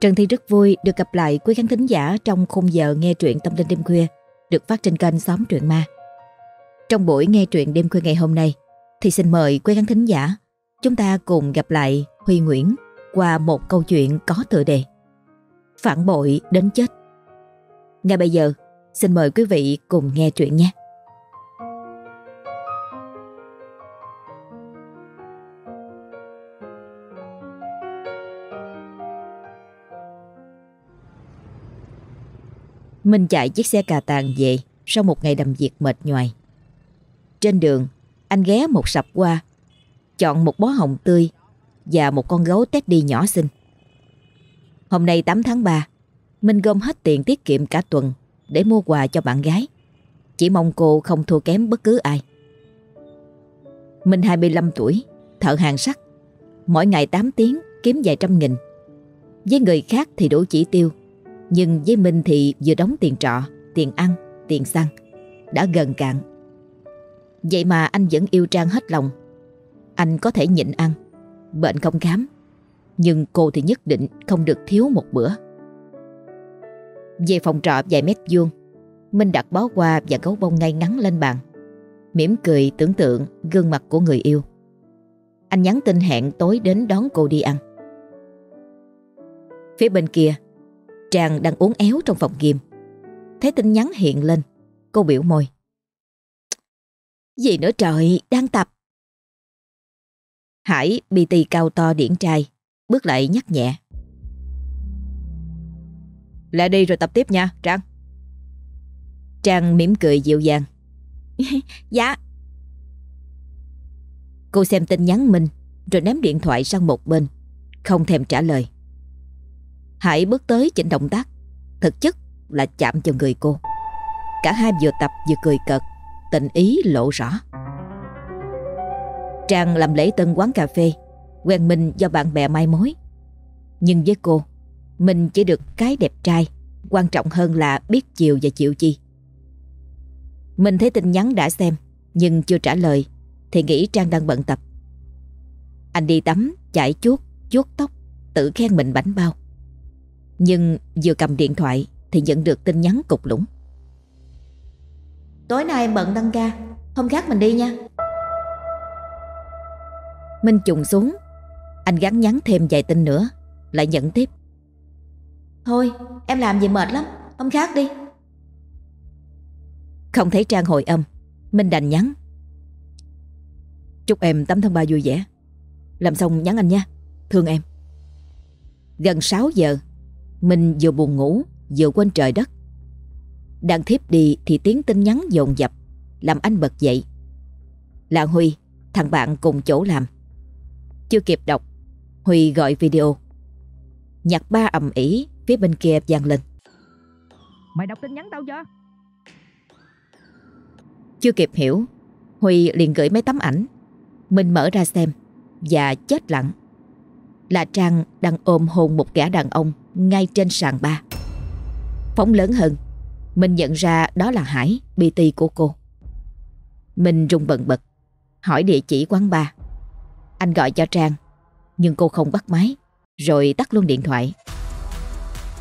Trần Thi rất vui được gặp lại quý khán thính giả trong khung giờ nghe truyện tâm linh đêm khuya được phát trên kênh Xóm Truyện Ma. Trong buổi nghe truyện đêm khuya ngày hôm nay thì xin mời quý khán thính giả chúng ta cùng gặp lại Huy Nguyễn qua một câu chuyện có tựa đề Phản bội đến chết. Ngay bây giờ, xin mời quý vị cùng nghe truyện nhé. Minh chạy chiếc xe cà tàng về sau một ngày đầm việc mệt nhoài. Trên đường, anh ghé một sập qua, chọn một bó hồng tươi và một con gấu teddy nhỏ xinh. Hôm nay 8 tháng 3, Minh gom hết tiền tiết kiệm cả tuần để mua quà cho bạn gái. Chỉ mong cô không thua kém bất cứ ai. Minh 25 tuổi, thợ hàng sắt. Mỗi ngày 8 tiếng kiếm vài trăm nghìn. Với người khác thì đủ chỉ tiêu nhưng với Minh thì vừa đóng tiền trọ, tiền ăn, tiền xăng. Đã gần cạn. Vậy mà anh vẫn yêu Trang hết lòng. Anh có thể nhịn ăn, bệnh không khám. Nhưng cô thì nhất định không được thiếu một bữa. Về phòng trọ vài mét vuông, Minh đặt bó hoa và gấu bông ngay ngắn lên bàn. mỉm cười tưởng tượng gương mặt của người yêu. Anh nhắn tin hẹn tối đến đón cô đi ăn. Phía bên kia, Trang đang uống éo trong phòng game. Thấy tin nhắn hiện lên, cô biểu môi. Gì nữa trời, đang tập. Hải bị tì cao to điển trai, bước lại nhắc nhẹ. Lại đi rồi tập tiếp nha, Trang. Trang mỉm cười dịu dàng. dạ. Cô xem tin nhắn mình rồi ném điện thoại sang một bên, không thèm trả lời. Hải bước tới chỉnh động tác. Thực chất là chạm vào người cô. Cả hai vừa tập vừa cười cợt Tình ý lộ rõ. Trang làm lễ tân quán cà phê Quen Minh do bạn bè mai mối. Nhưng với cô Mình chỉ được cái đẹp trai Quan trọng hơn là biết chiều và chịu chi. Mình thấy tin nhắn đã xem Nhưng chưa trả lời Thì nghĩ Trang đang bận tập. Anh đi tắm, chải chuốt, chuốt tóc Tự khen mình bánh bao nhưng vừa cầm điện thoại Thì nhận được tin nhắn cục lũng. Tối nay em bận tăng ca Hôm khác mình đi nha. Minh trùng xuống. Anh gắn nhắn thêm vài tin nữa Lại nhận tiếp. Thôi em làm gì mệt lắm Hôm khác đi. Không thấy Trang hồi âm Minh đành nhắn. Chúc em 8 tháng 3 vui vẻ. Làm xong nhắn anh nha Thương em. Gần 6 giờ mình vừa buồn ngủ Vừa quên trời đất. Đang thiếp đi thì tiếng tin nhắn dồn dập Làm anh bật dậy. Là Huy Thằng bạn cùng chỗ làm. Chưa kịp đọc Huy gọi video. Nhạc ba ầm ỉ Phía bên kia vang lên. Mày đọc tin nhắn tao chưa Chưa kịp hiểu Huy liền gửi mấy tấm ảnh. Mình mở ra xem Và chết lặng. Là Trang đang ôm hôn một gã đàn ông ngay trên sàn ba. Phóng lớn hơn, mình nhận ra đó là Hải, BT của cô. Mình rung bần bật, hỏi địa chỉ quán bar. Anh gọi cho Trang, nhưng cô không bắt máy, rồi tắt luôn điện thoại.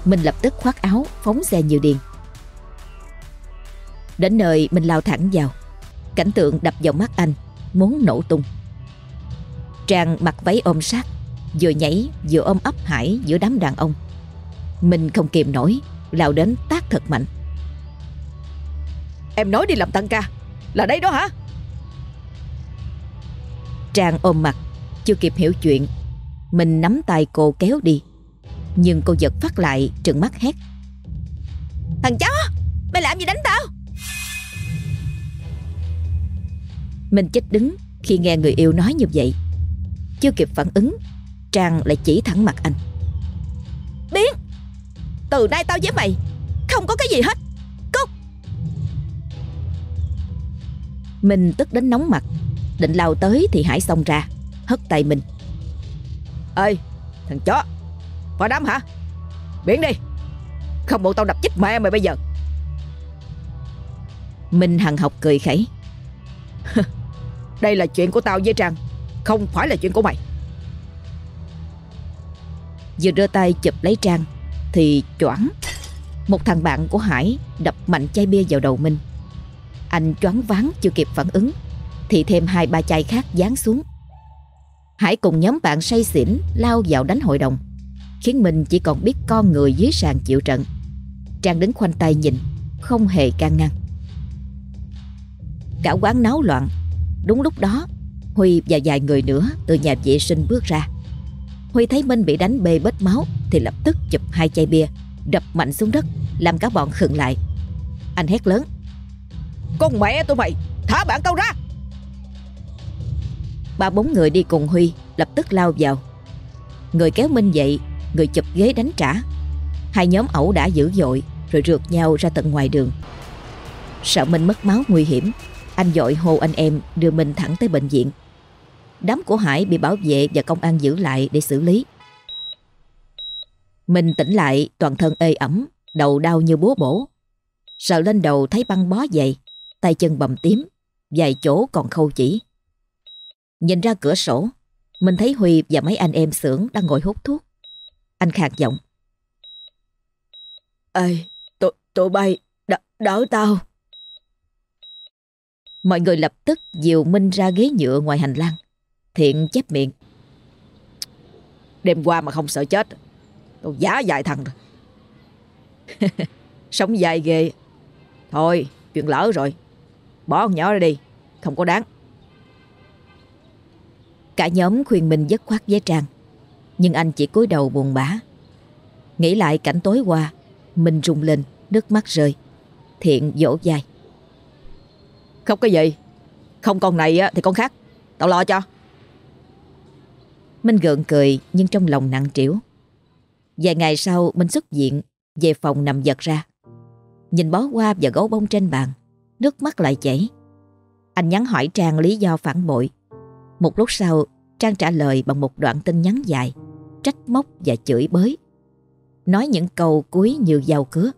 Mình lập tức khoác áo, phóng xe như điên. Đến nơi mình lao thẳng vào, cảnh tượng đập vào mắt anh, muốn nổ tung. Trang mặc váy ôm sát, vừa nhảy vừa ôm ấp Hải giữa đám đàn ông. Mình không kìm nổi Lao đến tác thật mạnh. Em nói đi làm tăng ca Là đây đó hả? Trang ôm mặt Chưa kịp hiểu chuyện. Mình nắm tay cô kéo đi. Nhưng cô giật phát lại trừng mắt hét. Thằng chó Mày làm gì đánh tao? Mình chết đứng khi nghe người yêu nói như vậy. Chưa kịp phản ứng Trang lại chỉ thẳng mặt anh. Biến từ nay tao với mày, Không có cái gì hết. Cút. Mình tức đến nóng mặt, Định lao tới thì Hải xông ra, Hất tay mình Ê, thằng chó, Phá đám hả? Biến đi. Không bộ tao đập chết mẹ mày bây giờ. Minh hằng học cười khẩy. Đây là chuyện của tao với Trang, Không phải là chuyện của mày. Vừa đưa tay chụp lấy Trang thì choảng Một thằng bạn của Hải đập mạnh chai bia vào đầu Minh Anh choáng váng chưa kịp phản ứng, Thì thêm hai ba chai khác giáng xuống. Hải cùng nhóm bạn say xỉn lao vào đánh hội đồng, Khiến mình chỉ còn biết con người dưới sàn chịu trận. Trang đứng khoanh tay nhìn, Không hề can ngăn. Cả quán náo loạn. Đúng lúc đó, Huy và vài người nữa từ nhà vệ sinh bước ra. Huy thấy Minh bị đánh bê bết máu Thì lập tức chụp hai chai bia Đập mạnh xuống đất Làm cả bọn khựng lại. Anh hét lớn Con mẹ tụi mày Thả bạn tao ra! Ba bốn người đi cùng Huy Lập tức lao vào. Người kéo Minh dậy Người chụp ghế đánh trả. Hai nhóm ẩu đã dữ dội Rồi rượt nhau ra tận ngoài đường. Sợ Minh mất máu nguy hiểm Anh dội hô anh em đưa Minh thẳng tới bệnh viện Đám của Hải bị bảo vệ và công an giữ lại để xử lý. Minh tỉnh lại toàn thân ê ẩm Đầu đau như búa bổ. Sợ lên đầu thấy băng bó dày Tay chân bầm tím Vài chỗ còn khâu chỉ. Nhìn ra cửa sổ Mình thấy Huy và mấy anh em xưởng đang ngồi hút thuốc. Anh khạc giọng. Ê tụi, tụi bay đ, đỡ tao. Mọi người lập tức dìu Minh ra ghế nhựa ngoài hành lang Thiện chép miệng. Đêm qua mà không sợ chết, Tôi giá dài thằng rồi. Sống dài ghê. Thôi, chuyện lỡ rồi. Bỏ con nhỏ ra đi, Không có đáng. Cả nhóm khuyên mình dứt khoát với Trang, Nhưng anh chỉ cúi đầu buồn bã. Nghĩ lại cảnh tối qua mình rung lên, Nước mắt rơi. Thiện dỗ dài Không có gì? Không con này thì con khác. Tao lo cho. Minh gượng cười, nhưng trong lòng nặng trĩu. Vài ngày sau, Minh xuất viện, Về phòng nằm giật ra. Nhìn bó hoa và gấu bông trên bàn, Nước mắt lại chảy. Anh nhắn hỏi Trang lý do phản bội. Một lúc sau, Trang trả lời bằng một đoạn tin nhắn dài, Trách móc và chửi bới. Nói những câu cuối như dao cứa.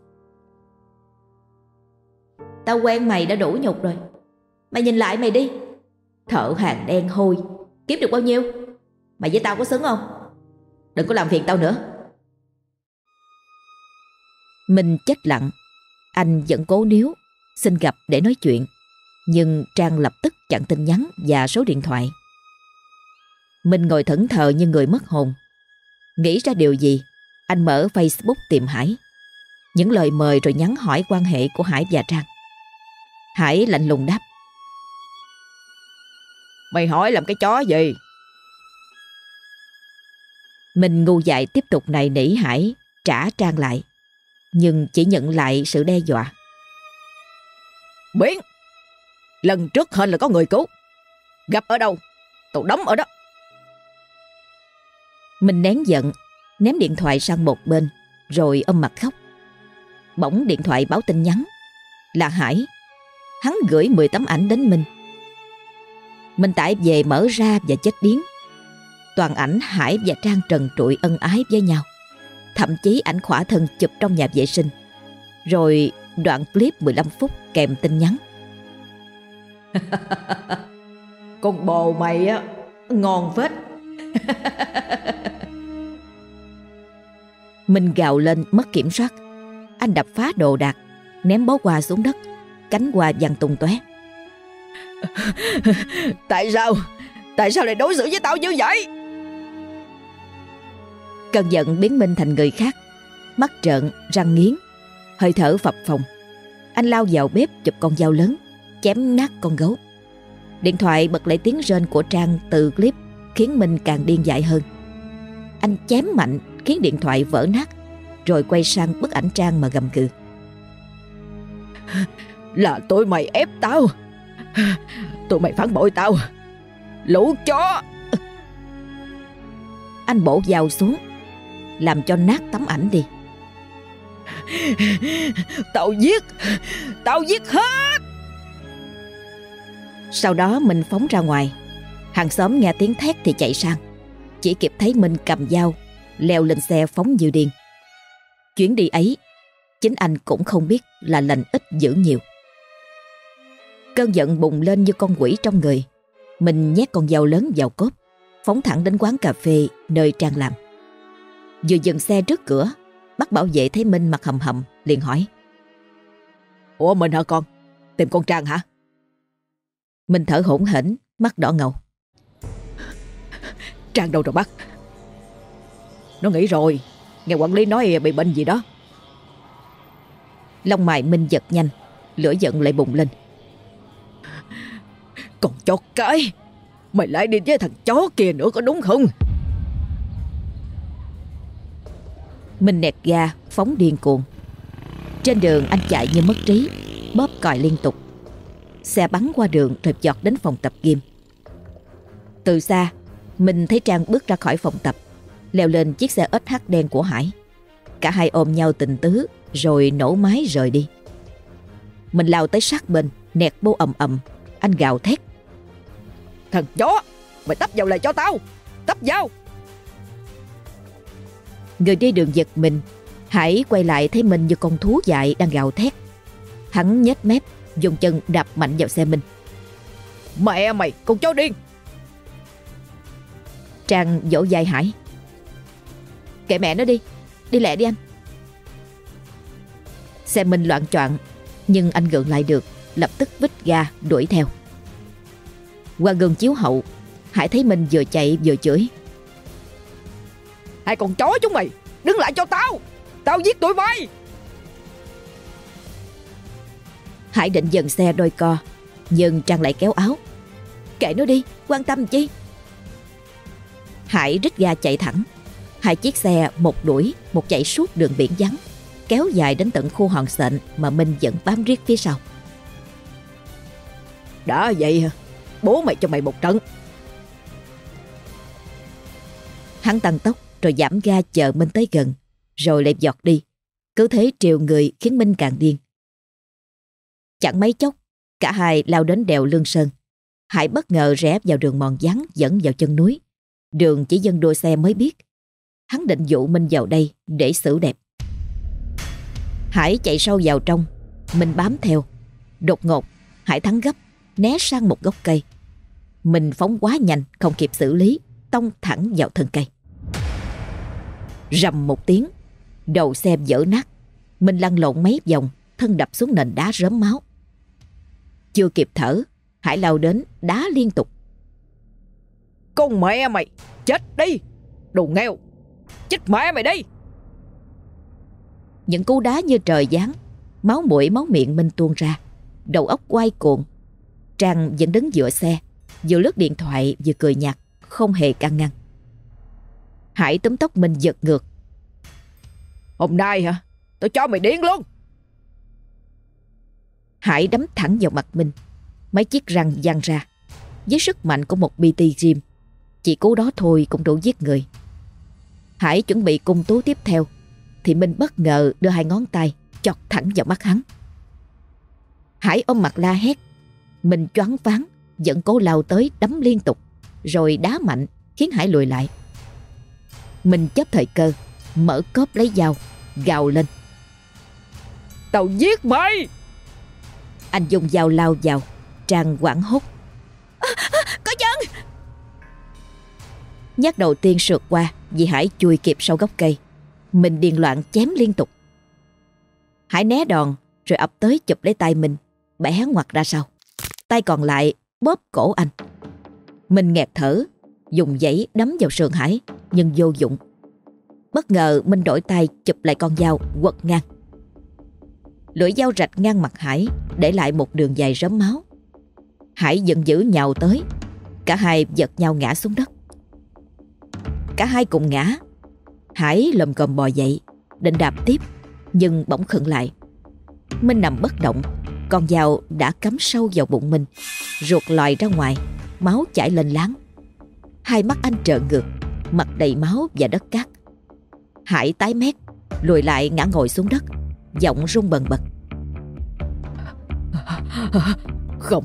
Tao quen mày đã đủ nhục rồi. Mày nhìn lại mày đi. Thợ hàng đen hôi, Kiếm được bao nhiêu? Mày với tao có xứng không? Đừng có làm phiền tao nữa. Minh chết lặng. Anh vẫn cố níu, Xin gặp để nói chuyện. Nhưng Trang lập tức chặn tin nhắn Và số điện thoại. Minh ngồi thẫn thờ như người mất hồn. Nghĩ ra điều gì, Anh mở Facebook tìm Hải. Những lời mời rồi nhắn hỏi quan hệ của Hải và Trang. Hải lạnh lùng đáp. Mày hỏi làm cái chó gì? Mình ngu dại tiếp tục này nỉ Hải trả Trang lại. Nhưng chỉ nhận lại sự đe dọa. Biến! Lần trước hên là có người cứu. Gặp ở đâu? Tao đóng ở đó. Mình nén giận Ném điện thoại sang một bên Rồi âm mặt khóc. Bỗng điện thoại báo tin nhắn. Là Hải. Hắn gửi 10 tấm ảnh đến Minh. Minh tải về mở ra và chết điếng toàn ảnh Hải và Trang trần trụi ân ái với nhau. Thậm chí ảnh khỏa thân chụp trong nhà vệ sinh. Rồi đoạn clip 15 phút kèm tin nhắn. Con bồ mày á, ngon phết. Minh gào lên mất kiểm soát. Anh đập phá đồ đạc, ném bó quà xuống đất, cánh quà văng tung tóe. Tại sao? Tại sao lại đối xử với tao như vậy? Cơn giận biến Minh thành người khác. Mắt trợn, răng nghiến. Hơi thở phập phồng. Anh lao vào bếp chụp con dao lớn Chém nát con gấu. Điện thoại bật lại tiếng rên của Trang từ clip Khiến Minh càng điên dại hơn. Anh chém mạnh khiến điện thoại vỡ nát Rồi quay sang bức ảnh Trang mà gầm cừ Là tụi mày ép tao. Tụi mày phản bội tao. Lũ chó. Anh bổ dao xuống làm cho nát tấm ảnh đi. Tao giết. Tao giết hết. Sau đó mình phóng ra ngoài. Hàng xóm nghe tiếng thét thì chạy sang. Chỉ kịp thấy Minh cầm dao, Leo lên xe phóng như điên. Chuyến đi ấy, Chính anh cũng không biết là lành ít dữ nhiều. Cơn giận bùng lên như con quỷ trong người. Mình nhét con dao lớn vào cốp, Phóng thẳng đến quán cà phê nơi Trang làm. Vừa dừng xe trước cửa Bắt bảo vệ thấy Minh mặt hầm hầm liền hỏi. Ủa mình hả con? Tìm con Trang hả? Minh thở hổn hển Mắt đỏ ngầu. Trang đâu rồi bác? Nó nghĩ rồi. Nghe quản lý nói bị bệnh gì đó. Lông mày Minh giật nhanh Lửa giận lại bùng lên. Còn chó cái Mày lại đi với thằng chó kia nữa có đúng không Minh nẹt ga, phóng điên cuồng. Trên đường, anh chạy như mất trí, Bóp còi liên tục. Xe bắn qua đường rồi giọt đến phòng tập gym. Từ xa Minh thấy Trang bước ra khỏi phòng tập, Leo lên chiếc xe SH đen của Hải. Cả hai ôm nhau tình tứ, Rồi nổ máy rời đi. Mình lao tới sát bên, Nẹt bô ầm ầm. Anh gào thét. Thằng chó, Mày tấp vào lại cho tao. Tấp vào. Người đi đường giật mình. Hải quay lại thấy mình như con thú dại đang gào thét. Hắn nhếch mép Dùng chân đạp mạnh vào xe mình. Mẹ mày con chó điên. Trang dỗ dài Hải. Kệ mẹ nó đi Đi lẹ đi anh. Xe Minh loạn choạng Nhưng anh gượng lại được Lập tức vít ga đuổi theo. Qua gương chiếu hậu Hải thấy Minh vừa chạy vừa chửi Hai con chó chúng mày? Đứng lại cho tao. Tao giết tụi bay. Hải định dần xe đôi co Nhưng Trang lại kéo áo. Kệ nó đi quan tâm chi? Hải rít ga chạy thẳng. Hai chiếc xe một đuổi Một chạy suốt đường biển vắng Kéo dài đến tận khu hòn sện Mà Minh vẫn bám riết phía sau. Đã vậy hả? Bố mày cho mày một trận. Hắn tăng tốc rồi giảm ga chờ Minh tới gần, Rồi lại giọt đi. Cứ thế triều người khiến Minh càng điên. Chẳng mấy chốc, Cả hai lao đến đèo Lương Sơn. Hải bất ngờ rẽ vào đường mòn vắng, dẫn vào chân núi. Đường chỉ dân đua xe mới biết. Hắn định dụ Minh vào đây để xử đẹp. Hải chạy sâu vào trong, Minh bám theo. Đột ngột, Hải thắng gấp, Né sang một gốc cây. Minh phóng quá nhanh, Không kịp xử lý, Tông thẳng vào thân cây. Rầm một tiếng. Đầu xe vỡ nát. Minh lăn lộn mấy vòng Thân đập xuống nền đá rớm máu. Chưa kịp thở Hải lao đến đá liên tục. Con mẹ mày Chết đi! Đồ nghèo Chết mẹ mày đi! Những cú đá như trời giáng Máu mũi máu miệng Minh tuôn ra. Đầu óc quay cuộn Trang vẫn đứng giữa xe Vừa lướt điện thoại vừa cười nhạt Không hề can ngăn Hải túm tóc Minh giật ngược. Hôm nay hả? Tôi cho mày điên luôn. Hải đấm thẳng vào mặt Minh Mấy chiếc răng văng ra. Với sức mạnh của một BT Gym Chỉ cú đó thôi cũng đủ giết người. Hải chuẩn bị cung tú tiếp theo Thì Minh bất ngờ đưa hai ngón tay Chọt thẳng vào mắt hắn. Hải ôm mặt la hét. Minh choáng váng Vẫn cố lao tới đấm liên tục Rồi đá mạnh khiến Hải lùi lại Minh chấp thời cơ Mở cốp lấy dao Gào lên. Tao giết mày! Anh dùng dao lao vào Trang quảng hốt. À, à, Có chân! Nhát đầu tiên sượt qua Vì Hải chui kịp sau gốc cây. Mình điền loạn chém liên tục. Hải né đòn Rồi ập tới chụp lấy tay mình Bẻ ngoặt ra sau. Tay còn lại bóp cổ anh. Mình nghẹt thở Dùng giấy đấm vào sườn Hải, Nhưng vô dụng. Bất ngờ Minh đổi tay chụp lại con dao, quật ngang. Lưỡi dao rạch ngang mặt Hải, Để lại một đường dài rớm máu. Hải giận dữ nhào tới, Cả hai giật nhau ngã xuống đất. Cả hai cùng ngã. Hải lầm cầm bò dậy, Định đạp tiếp, Nhưng bỗng khựng lại. Minh nằm bất động, Con dao đã cắm sâu vào bụng Minh Ruột lòi ra ngoài, Máu chảy lên láng. Hai mắt anh trợn ngược Mặt đầy máu và đất cát. Hải tái mét Lùi lại ngã ngồi xuống đất Giọng run bần bật. Không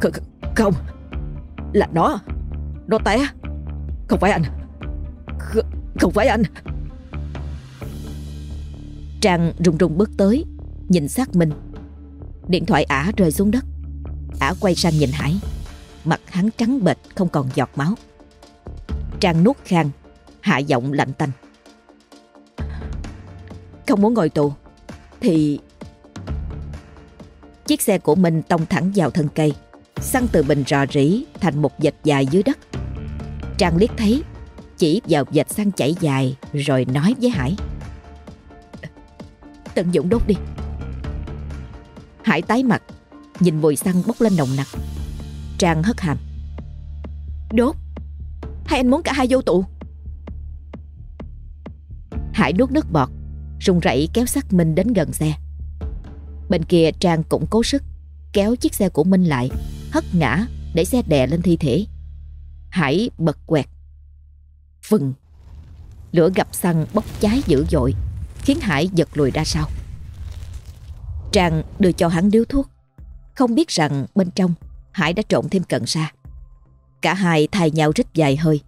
Không, không. Là nó Nó té. Không phải anh. Không, không phải anh. Trang run run bước tới Nhìn xác Minh Điện thoại ả rơi xuống đất. Ả quay sang nhìn Hải Mặt hắn trắng bệch, không còn giọt máu. Trang nuốt khang, Hạ giọng lạnh tanh. Không muốn ngồi tù, Thì Chiếc xe của mình tông thẳng vào thân cây, Xăng từ bình rò rỉ Thành một vệt dài dưới đất. Trang liếc thấy, Chỉ vào vệt xăng chảy dài Rồi nói với Hải. Tận dụng đốt đi. Hải tái mặt, Nhìn mùi xăng bốc lên nồng nặc. Trang hất hàm. Đốt. Hay anh muốn cả hai vô tù. Hải nuốt nước bọt Rung rẩy kéo xác Minh đến gần xe. Bên kia, Trang cũng cố sức, Kéo chiếc xe của Minh lại, Hất ngã để xe đè lên thi thể. Hải bật quẹt. Vừng Lửa gặp xăng bốc cháy dữ dội, Khiến Hải giật lùi ra sau. Trang đưa cho hắn điếu thuốc. Không biết rằng bên trong Hải đã trộn thêm cần sa. Cả hai thay nhau rít dài hơi,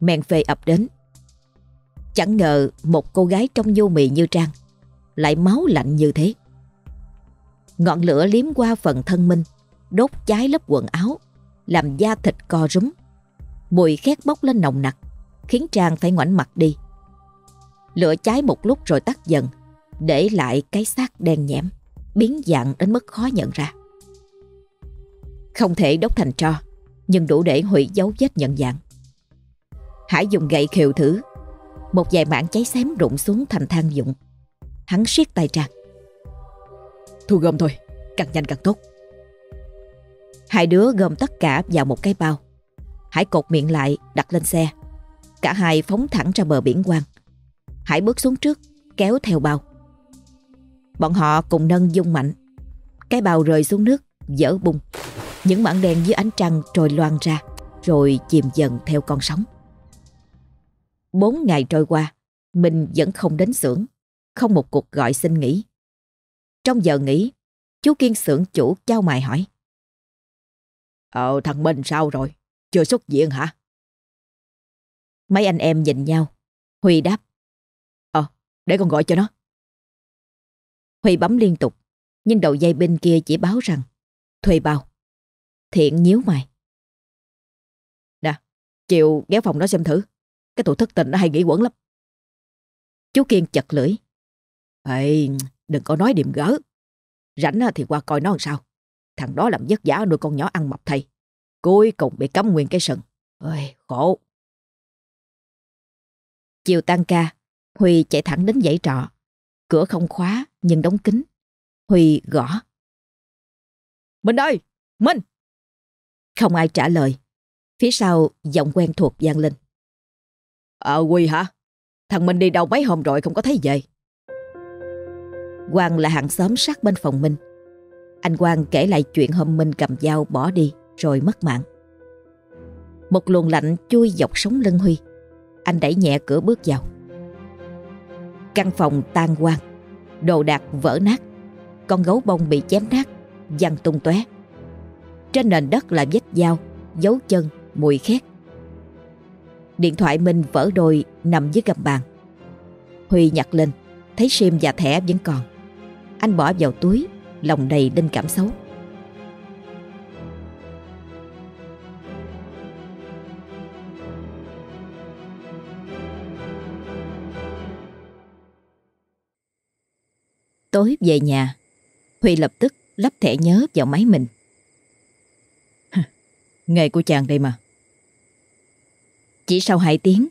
Men phê ập đến. Chẳng ngờ một cô gái trong nhu mì như Trang Lại máu lạnh như thế. Ngọn lửa liếm qua phần thân Minh Đốt cháy lớp quần áo, Làm da thịt co rúm. Mùi khét bốc lên nồng nặc, Khiến Trang phải ngoảnh mặt đi. Lửa cháy một lúc rồi tắt dần, Để lại cái xác đen nhẽm, Biến dạng đến mức khó nhận ra. Không thể đốt thành tro Nhưng đủ để hủy dấu vết nhận dạng. Hải dùng gậy khều thử. Một vài mảng cháy xém rụng xuống thành than dụng. Hắn siết tay Trang Thu gom thôi Càng nhanh càng tốt. Hai đứa gom tất cả vào một cái bao. Hải cột miệng lại đặt lên xe. Cả hai phóng thẳng ra bờ biển quang Hải bước xuống trước Kéo theo bao. Bọn họ cùng nâng dung mạnh. Cái bao rơi xuống nước Dở bung những mảng đen dưới ánh trăng trồi loan ra, Rồi chìm dần theo con sóng. Bốn ngày trôi qua, Mình vẫn không đến xưởng, Không một cuộc gọi xin nghỉ. Trong giờ nghỉ, Chú Kiên xưởng chủ trao mày hỏi. Ờ thằng Minh sao rồi? Chưa xuất viện hả? Mấy anh em nhìn nhau. Huy đáp. Ờ để con gọi cho nó. Huy bấm liên tục, Nhưng đầu dây bên kia chỉ báo rằng, Thuê bao. Thiện nhíu mày. Nè chiều ghé phòng đó xem thử. Cái tụi thất tình nó hay nghĩ quẩn lắm. Chú Kiên chật lưỡi. Ê đừng có nói điểm gỡ Rảnh thì qua coi nó làm sao. Thằng đó làm vất vả nuôi con nhỏ ăn mập thầy Cuối cùng bị cấm nguyên cái sừng. Ôi khổ. Chiều tan ca Huy chạy thẳng đến dãy trọ. Cửa không khóa nhưng đóng kín. Huy gõ. Minh ơi! Minh Không ai trả lời. Phía sau giọng quen thuộc vang lên. Ờ Huy hả? Thằng Minh đi đâu mấy hôm rồi không có thấy về? Quang là hàng xóm sát bên phòng Minh. Anh Quang kể lại chuyện hôm Minh cầm dao bỏ đi Rồi mất mạng. Một luồng lạnh chui dọc sống lưng Huy. Anh đẩy nhẹ cửa bước vào. Căn phòng tan quang Đồ đạc vỡ nát. Con gấu bông bị chém nát Văng tung tóe trên nền đất là vết dao Dấu chân, mùi khét. Điện thoại Minh vỡ đôi Nằm dưới gầm bàn. Huy nhặt lên Thấy sim và thẻ vẫn còn. Anh bỏ vào túi Lòng đầy linh cảm xấu. Tối về nhà Huy lập tức lắp thẻ nhớ vào máy mình. Nghề của chàng đây mà Chỉ sau 2 tiếng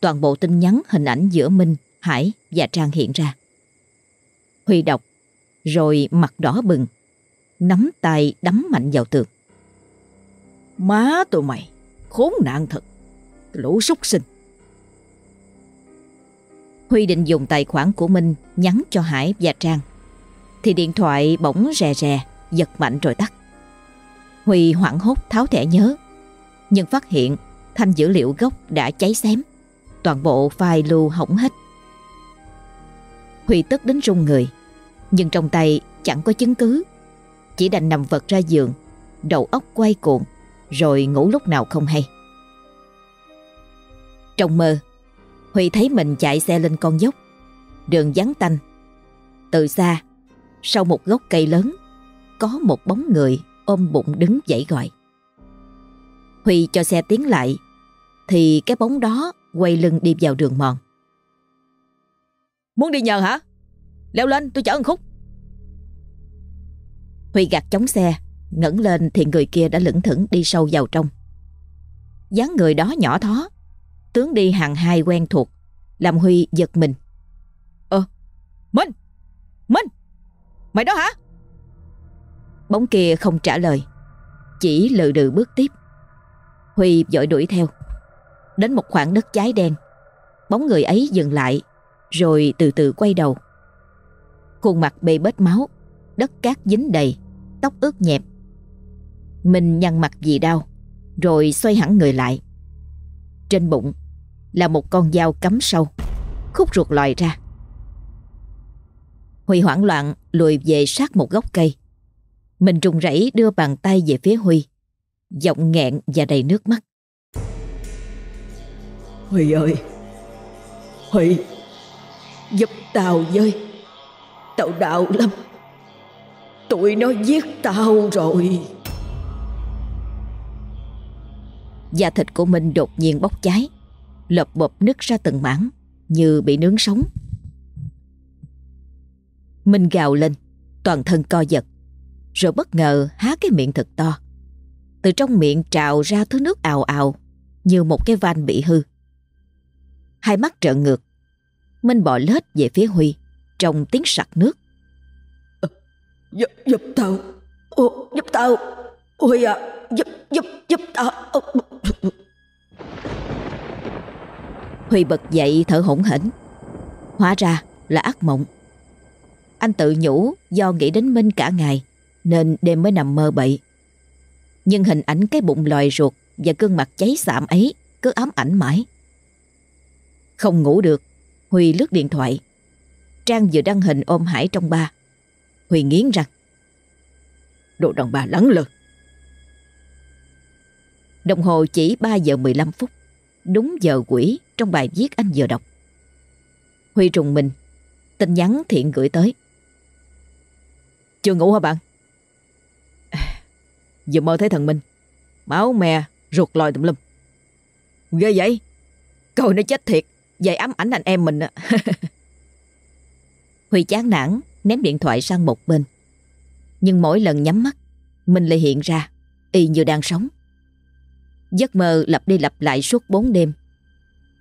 Toàn bộ tin nhắn hình ảnh giữa Minh, Hải và Trang hiện ra Huy đọc Rồi mặt đỏ bừng Nắm tay đấm mạnh vào tường Má tụi mày Khốn nạn thật Lũ súc sinh Huy định dùng tài khoản của Minh nhắn cho Hải và Trang. Thì điện thoại bỗng rè rè, giật mạnh rồi tắt. Huy hoảng hốt tháo thẻ nhớ, nhưng phát hiện thanh dữ liệu gốc đã cháy xém. Toàn bộ file lưu hỏng hết. Huy tức đến run người, nhưng trong tay chẳng có chứng cứ. Chỉ đành nằm vật ra giường, đầu óc quay cuộn, rồi ngủ lúc nào không hay. Trong mơ, Huy thấy mình chạy xe lên con dốc Đường vắng tanh Từ xa Sau một gốc cây lớn Có một bóng người ôm bụng đứng dãy gọi. Huy cho xe tiến lại Thì cái bóng đó quay lưng đi vào đường mòn. Muốn đi nhờ hả? Leo lên tôi chở một khúc. Huy gạt chống xe ngẩng lên thì người kia đã lững thững đi sâu vào trong. Dáng người đó nhỏ thó tướng đi hàng hai quen thuộc làm Huy giật mình. Ờ Minh! Minh! Mày đó hả Bóng kia không trả lời. Chỉ lừ đừ bước tiếp. Huy vội đuổi theo. Đến một khoảng đất cháy đen. Bóng người ấy dừng lại, Rồi từ từ quay đầu. Khuôn mặt bê bết máu, Đất cát dính đầy, Tóc ướt nhẹp. Mình nhăn mặt vì đau, Rồi xoay hẳn người lại. Trên bụng Là một con dao cắm sâu, Khúc ruột lòi ra. Huy hoảng loạn lùi về sát một gốc cây mình run rẩy đưa bàn tay về phía Huy. Giọng nghẹn và đầy nước mắt. Huy ơi! Huy! Giúp tao với. Tao đau lắm. Tụi nó giết tao rồi. Da thịt của mình đột nhiên bốc cháy. Lợp bộp nứt ra từng mảng Như bị nướng sống. Minh gào lên. Toàn thân co giật rồi bất ngờ há cái miệng thật to. Từ trong miệng trào ra thứ nước ào ào như một cái van bị hư. Hai mắt trợn ngược, Minh bò lết về phía Huy trong tiếng sặc nước. giúp, giúp tao, Ô, giúp tao, Huy à, giúp, giúp, giúp tao. Huy bật dậy thở hổn hển. Hóa ra là ác mộng. Anh tự nhủ do nghĩ đến Minh cả ngày nên đêm mới nằm mơ bậy. Nhưng hình ảnh cái bụng lòi ruột và gương mặt cháy xạm ấy cứ ám ảnh mãi. Không ngủ được, Huy lướt điện thoại. Trang vừa đăng hình ôm Hải trong ba. Huy nghiến răng. Đồ đàn bà lắng lơ. Đồng hồ chỉ 3 giờ 15 phút. Đúng giờ quỷ trong bài viết anh vừa đọc. Huy trùng mình. Tin nhắn thiện gửi tới. Chưa ngủ hả bạn? Vừa mơ thấy thần Minh. Máu me, ruột lòi tùm lum. Ghê vậy? Coi nó chết thiệt. Vậy ám ảnh anh em mình Huy chán nản, Ném điện thoại sang một bên. Nhưng mỗi lần nhắm mắt, Minh lại hiện ra, Y như đang sống. Giấc mơ lặp đi lặp lại suốt 4 đêm.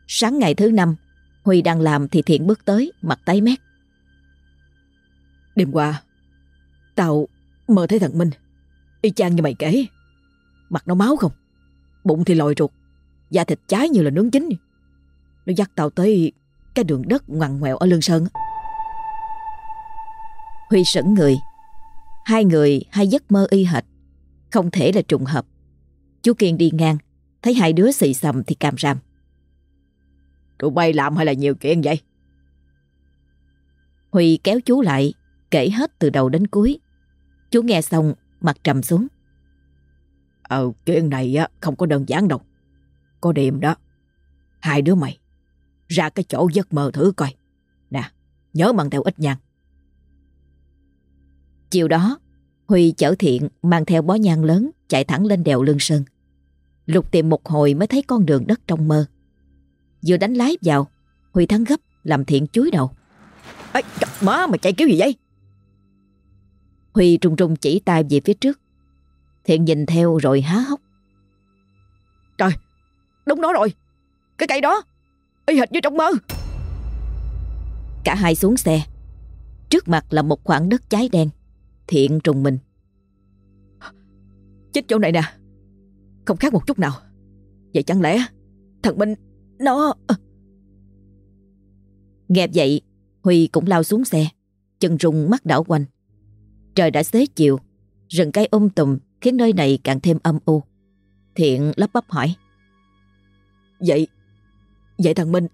Sáng ngày thứ năm, Huy đang làm thì Thiện bước tới, Mặt tái mét. Đêm qua, Tao mơ thấy thần Minh. Y chang như mày kể. Mặt nó máu không? Bụng thì lòi ruột. Da thịt cháy như là nướng chín. Nó dắt tao tới cái đường đất ngoằn ngoèo ở Lương Sơn Huy sững người. Hai người hai giấc mơ y hệt. Không thể là trùng hợp. Chú Kiên đi ngang, Thấy hai đứa xì xầm thì càm ràm. Tụi bay làm hay là nhiều chuyện vậy? Huy kéo chú lại, Kể hết từ đầu đến cuối. Chú nghe xong mặt trầm xuống. Ờ, chuyện này á không có đơn giản đâu. Có điểm đó. Hai đứa mày ra cái chỗ giấc mơ thử coi. Nè, nhớ mang theo ít nhang. Chiều đó, Huy chở thiện mang theo bó nhang lớn chạy thẳng lên đèo Lương Sơn. Lục tìm một hồi mới thấy con đường đất trong mơ. Vừa đánh lái vào, Huy thắng gấp làm thiện chuối đầu. Ê, má mày chạy kiểu gì vậy? Huy trung trung chỉ tay về phía trước. Thiện nhìn theo rồi há hốc. Trời, đúng đó rồi. Cái cây đó, y hệt như trong mơ. Cả hai xuống xe. Trước mặt là một khoảng đất cháy đen. Thiện trùng mình. Chết chỗ này nè. Không khác một chút nào. Vậy chẳng lẽ thằng Minh nó... Nghe vậy, Huy cũng lao xuống xe. Chân rung mắt đảo quanh. Trời đã xế chiều, rừng cây um tùm khiến nơi này càng thêm âm u. Thiện lắp bắp hỏi. Vậy, vậy thằng Minh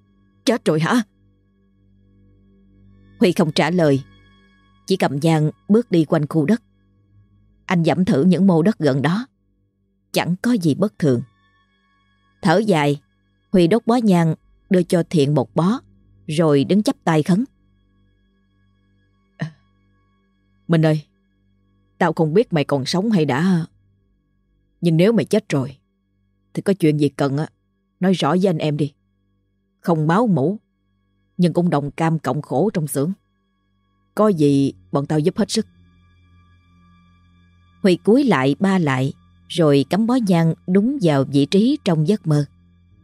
chết rồi hả? Huy không trả lời, chỉ cầm nhang bước đi quanh khu đất. Anh dẫm thử những mô đất gần đó. Chẳng có gì bất thường. Thở dài, Huy đốt bó nhang đưa cho Thiện một bó, rồi đứng chắp tay khấn. Minh ơi, Tao không biết mày còn sống hay đã... Nhưng nếu mày chết rồi, thì có chuyện gì cần á, nói rõ với anh em đi. Không máu mũ nhưng cũng đồng cam cộng khổ trong xưởng. Có gì bọn tao giúp hết sức. Huy cúi lại ba lại rồi cắm bó nhang đúng vào vị trí trong giấc mơ,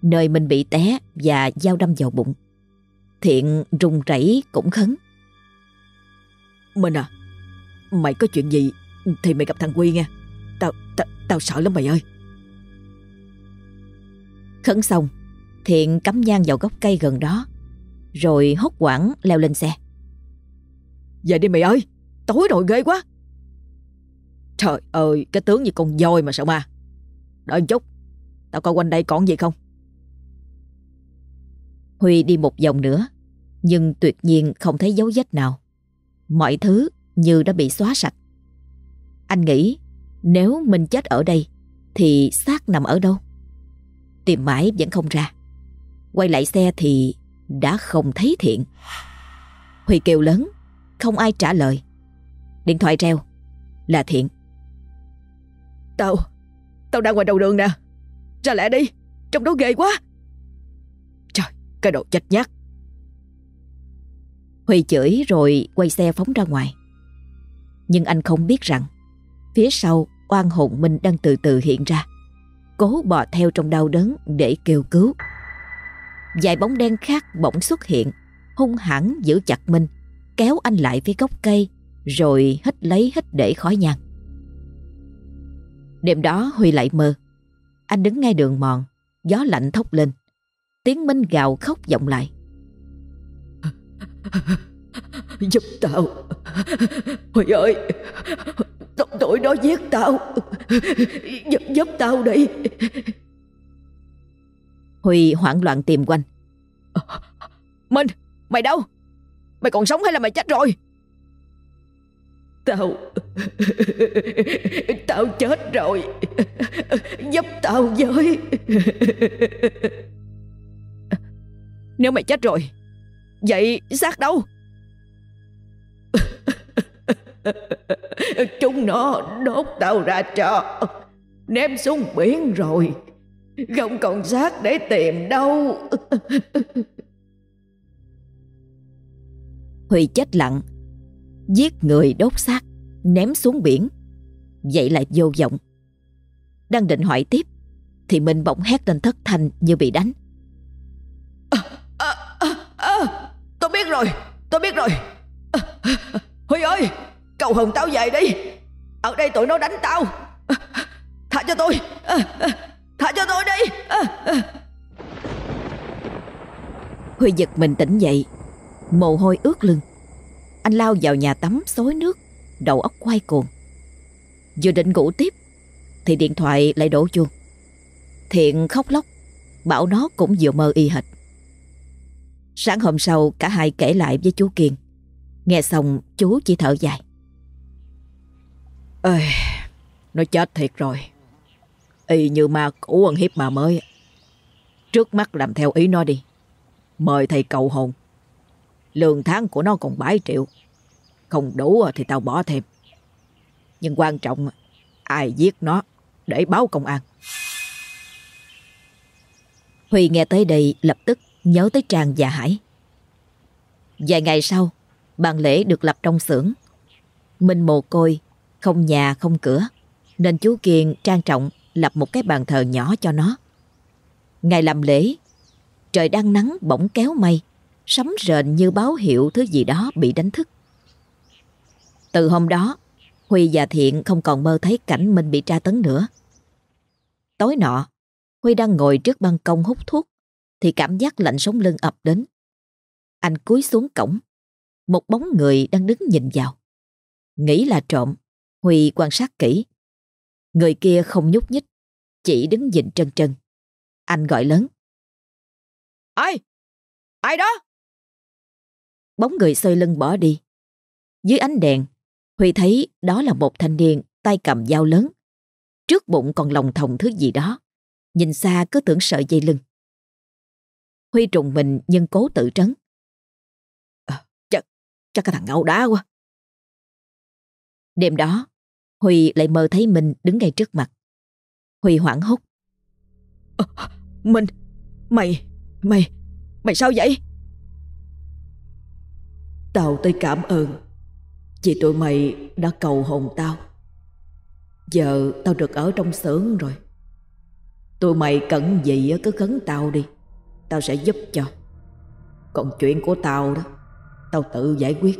nơi mình bị té và dao đâm vào bụng. Thiện run rẩy cũng khấn. Minh à, mày có chuyện gì thì mày gặp thằng Quy nha. Tao, tao, tao sợ lắm mày ơi. Khấn xong, Thiện cắm nhang vào gốc cây gần đó, rồi hốt quảng leo lên xe. Về đi mày ơi, tối rồi ghê quá. Trời ơi, cái tướng như con voi mà sợ ma. Đợi chút, tao coi quanh đây còn gì không? Huy đi một vòng nữa, nhưng tuyệt nhiên không thấy dấu vết nào. Mọi thứ như đã bị xóa sạch. Anh nghĩ nếu mình chết ở đây thì xác nằm ở đâu? Tìm mãi vẫn không ra. Quay lại xe thì đã không thấy Thiện. Huy kêu lớn, không ai trả lời. Điện thoại treo, là Thiện. Tao, tao đang ngoài đầu đường nè. Ra lẹ đi, trong đó ghê quá. Trời, cái đồ chết nhát. Huy chửi rồi quay xe phóng ra ngoài. Nhưng anh không biết rằng phía sau oan hồn Minh đang từ từ hiện ra. Cố bò theo trong đau đớn để kêu cứu. Vài bóng đen khác bỗng xuất hiện, hung hãn giữ chặt Minh, kéo anh lại phía gốc cây, rồi hít lấy hít để khói nhang. Đêm đó Huy lại mơ. Anh đứng ngay đường mòn, gió lạnh thốc lên. Tiếng Minh gào khóc vọng lại. Giúp tao Huy ơi Tụi nó giết tao. Giúp, giúp tao đi Huy hoảng loạn tìm quanh. Minh Mày đâu? Mày còn sống hay là mày chết rồi? Tao Tao chết rồi. Giúp tao với. Nếu mày chết rồi Vậy xác đâu Chúng nó đốt tao ra trò Ném xuống biển rồi. Không còn xác để tìm đâu. Huy chết lặng. Giết người đốt xác Ném xuống biển. Vậy lại vô vọng. Đang định hỏi tiếp Thì mình bỗng hét lên thất thanh như bị đánh. À, à, à, à, Tôi biết rồi Tôi biết rồi. À, Huy ơi Cầu hồng tao về đi. Ở đây tụi nó đánh tao. Thả cho tôi. Thả cho tôi đi. Huy giật mình tỉnh dậy. Mồ hôi ướt lưng. Anh lao vào nhà tắm xối nước. Đầu óc quay cuồng. Vừa định ngủ tiếp, Thì điện thoại lại đổ chuông. Thiện khóc lóc. Bảo nó cũng vừa mơ y hệt. Sáng hôm sau, cả hai kể lại với chú Kiên. Nghe xong, chú chỉ thở dài. Ê, Nó chết thiệt rồi. Y như ma cũ ăn hiếp mà mới. Trước mắt làm theo ý nó đi. Mời thầy cầu hồn. Lương tháng của nó còn 7 triệu. Không đủ thì tao bỏ thêm. Nhưng quan trọng Ai giết nó Để báo công an. Huy nghe tới đây lập tức nhớ tới Trang và Hải. Vài ngày sau, bàn lễ được lập trong xưởng. Minh mồ côi, không nhà không cửa, nên chú Kiên trang trọng lập một cái bàn thờ nhỏ cho nó. Ngày làm lễ, trời đang nắng bỗng kéo mây, sấm rền như báo hiệu thứ gì đó bị đánh thức. Từ hôm đó, Huy và Thiện không còn mơ thấy cảnh mình bị tra tấn nữa. Tối nọ, Huy đang ngồi trước ban công hút thuốc thì cảm giác lạnh sống lưng ập đến. Anh cúi xuống cổng. Một bóng người đang đứng nhìn vào. Nghĩ là trộm, Huy quan sát kỹ. Người kia không nhúc nhích, chỉ đứng nhìn chân chân. Anh gọi lớn. Ai? Ai đó? Bóng người xoay lưng bỏ đi. Dưới ánh đèn, Huy thấy đó là một thanh niên tay cầm dao lớn. Trước bụng còn lòng thòng thứ gì đó. Nhìn xa cứ tưởng sợi dây lưng. Huy trùng mình nhưng cố tự trấn. À, chắc, chắc cái thằng ngáo đá quá. Đêm đó, Huy lại mơ thấy mình đứng ngay trước mặt. Huy hoảng hốt. Ờ, à, Minh, mày, mày, mày sao vậy? Tao tới cảm ơn. Vì tụi mày đã cầu hồn tao. Giờ tao được ở trong xưởng rồi. Tụi mày cần gì cứ khấn tao đi. Tao sẽ giúp cho. Còn chuyện của tao đó Tao tự giải quyết.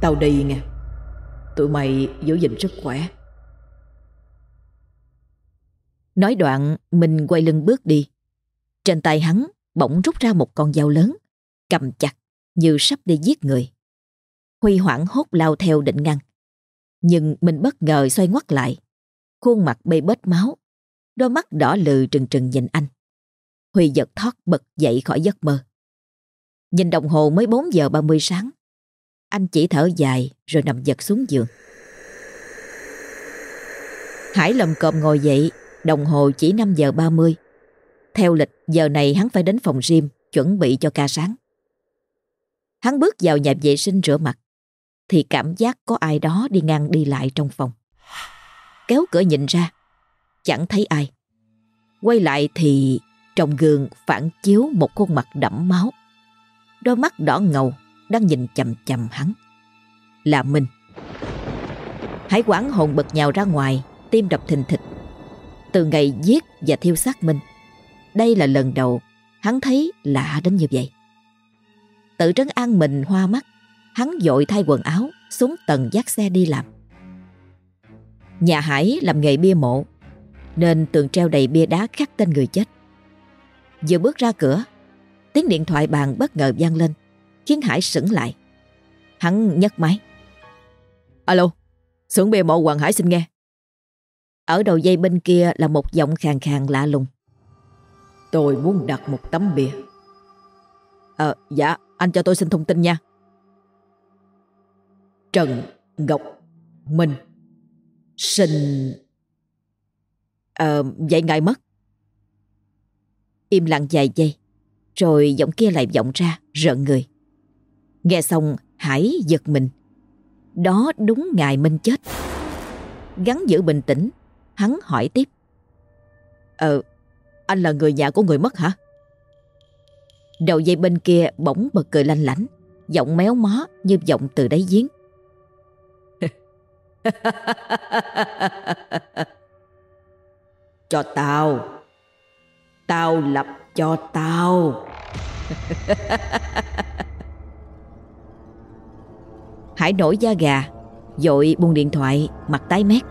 Tao đi nghe. Tụi mày giữ gìn sức khỏe. Nói đoạn, mình quay lưng bước đi. Trên tay hắn bỗng rút ra một con dao lớn, Cầm chặt như sắp đi giết người. Huy hoảng hốt lao theo định ngăn. Nhưng mình bất ngờ xoay ngoắt lại. Khuôn mặt bê bết máu, Đôi mắt đỏ lừ trừng trừng nhìn anh. Huy giật thoát bật dậy khỏi giấc mơ. Nhìn đồng hồ mới 4 giờ 30 sáng anh chỉ thở dài, rồi nằm giật xuống giường. Hải lầm cộm ngồi dậy, Đồng hồ chỉ 5 giờ 30 Theo lịch, giờ này hắn phải đến phòng gym, Chuẩn bị cho ca sáng. Hắn bước vào nhà vệ sinh rửa mặt, Thì cảm giác có ai đó đi ngang đi lại trong phòng. Kéo cửa nhìn ra, Chẳng thấy ai. Quay lại thì trong gương phản chiếu một khuôn mặt đẫm máu, Đôi mắt đỏ ngầu. Đang nhìn chầm chầm hắn. Là Minh Hải quán hồn bật nhào ra ngoài, Tim đập thình thịch. Từ ngày giết và thiêu xác Minh Đây là lần đầu Hắn thấy lạ đến như vậy. Tự trấn an mình hoa mắt, Hắn dội thay quần áo, Xuống tầng dắt xe đi làm. Nhà Hải làm nghề bia mộ, Nên tường treo đầy bia đá khắc tên người chết. Vừa bước ra cửa, Tiếng điện thoại bàn bất ngờ vang lên. Khiến Hải sững lại. Hắn nhấc máy. Alo, Xưởng bia mộ Hoàng Hải xin nghe. Ở đầu dây bên kia là một giọng khàn khàn lạ lùng. Tôi muốn đặt một tấm bia Ờ dạ anh cho tôi xin thông tin nha. Trần Ngọc Minh Sinh Ờ vậy ngài mất. Im lặng vài giây, Rồi giọng kia lại vọng ra, rợn người. Nghe xong, Hải giật mình. Đó đúng ngài Minh chết. Gắn giữ bình tĩnh, Hắn hỏi tiếp. Ờ Anh là người nhà của người mất hả? Đầu dây bên kia bỗng bật cười lanh lảnh, Giọng méo mó như giọng từ đáy giếng. Cho tao. Tao lập cho tao. Hải nổi da gà Dội buông điện thoại Mặt tái mét.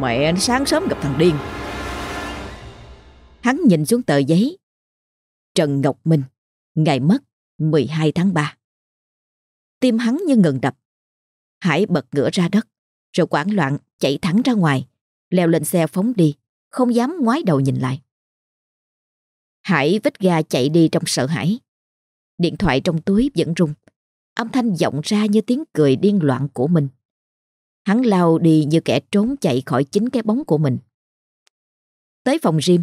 Mẹ sáng sớm gặp thằng điên. Hắn nhìn xuống tờ giấy. Trần Ngọc Minh Ngày mất 12 tháng 3 Tim hắn như ngừng đập. Hải bật ngửa ra đất Rồi quảng loạn chạy thẳng ra ngoài Leo lên xe phóng đi Không dám ngoái đầu nhìn lại. Hải vít ga chạy đi trong sợ hãi. Điện thoại trong túi vẫn rung Âm thanh vọng ra như tiếng cười điên loạn của mình. Hắn lao đi như kẻ trốn chạy khỏi chính cái bóng của mình. Tới phòng gym,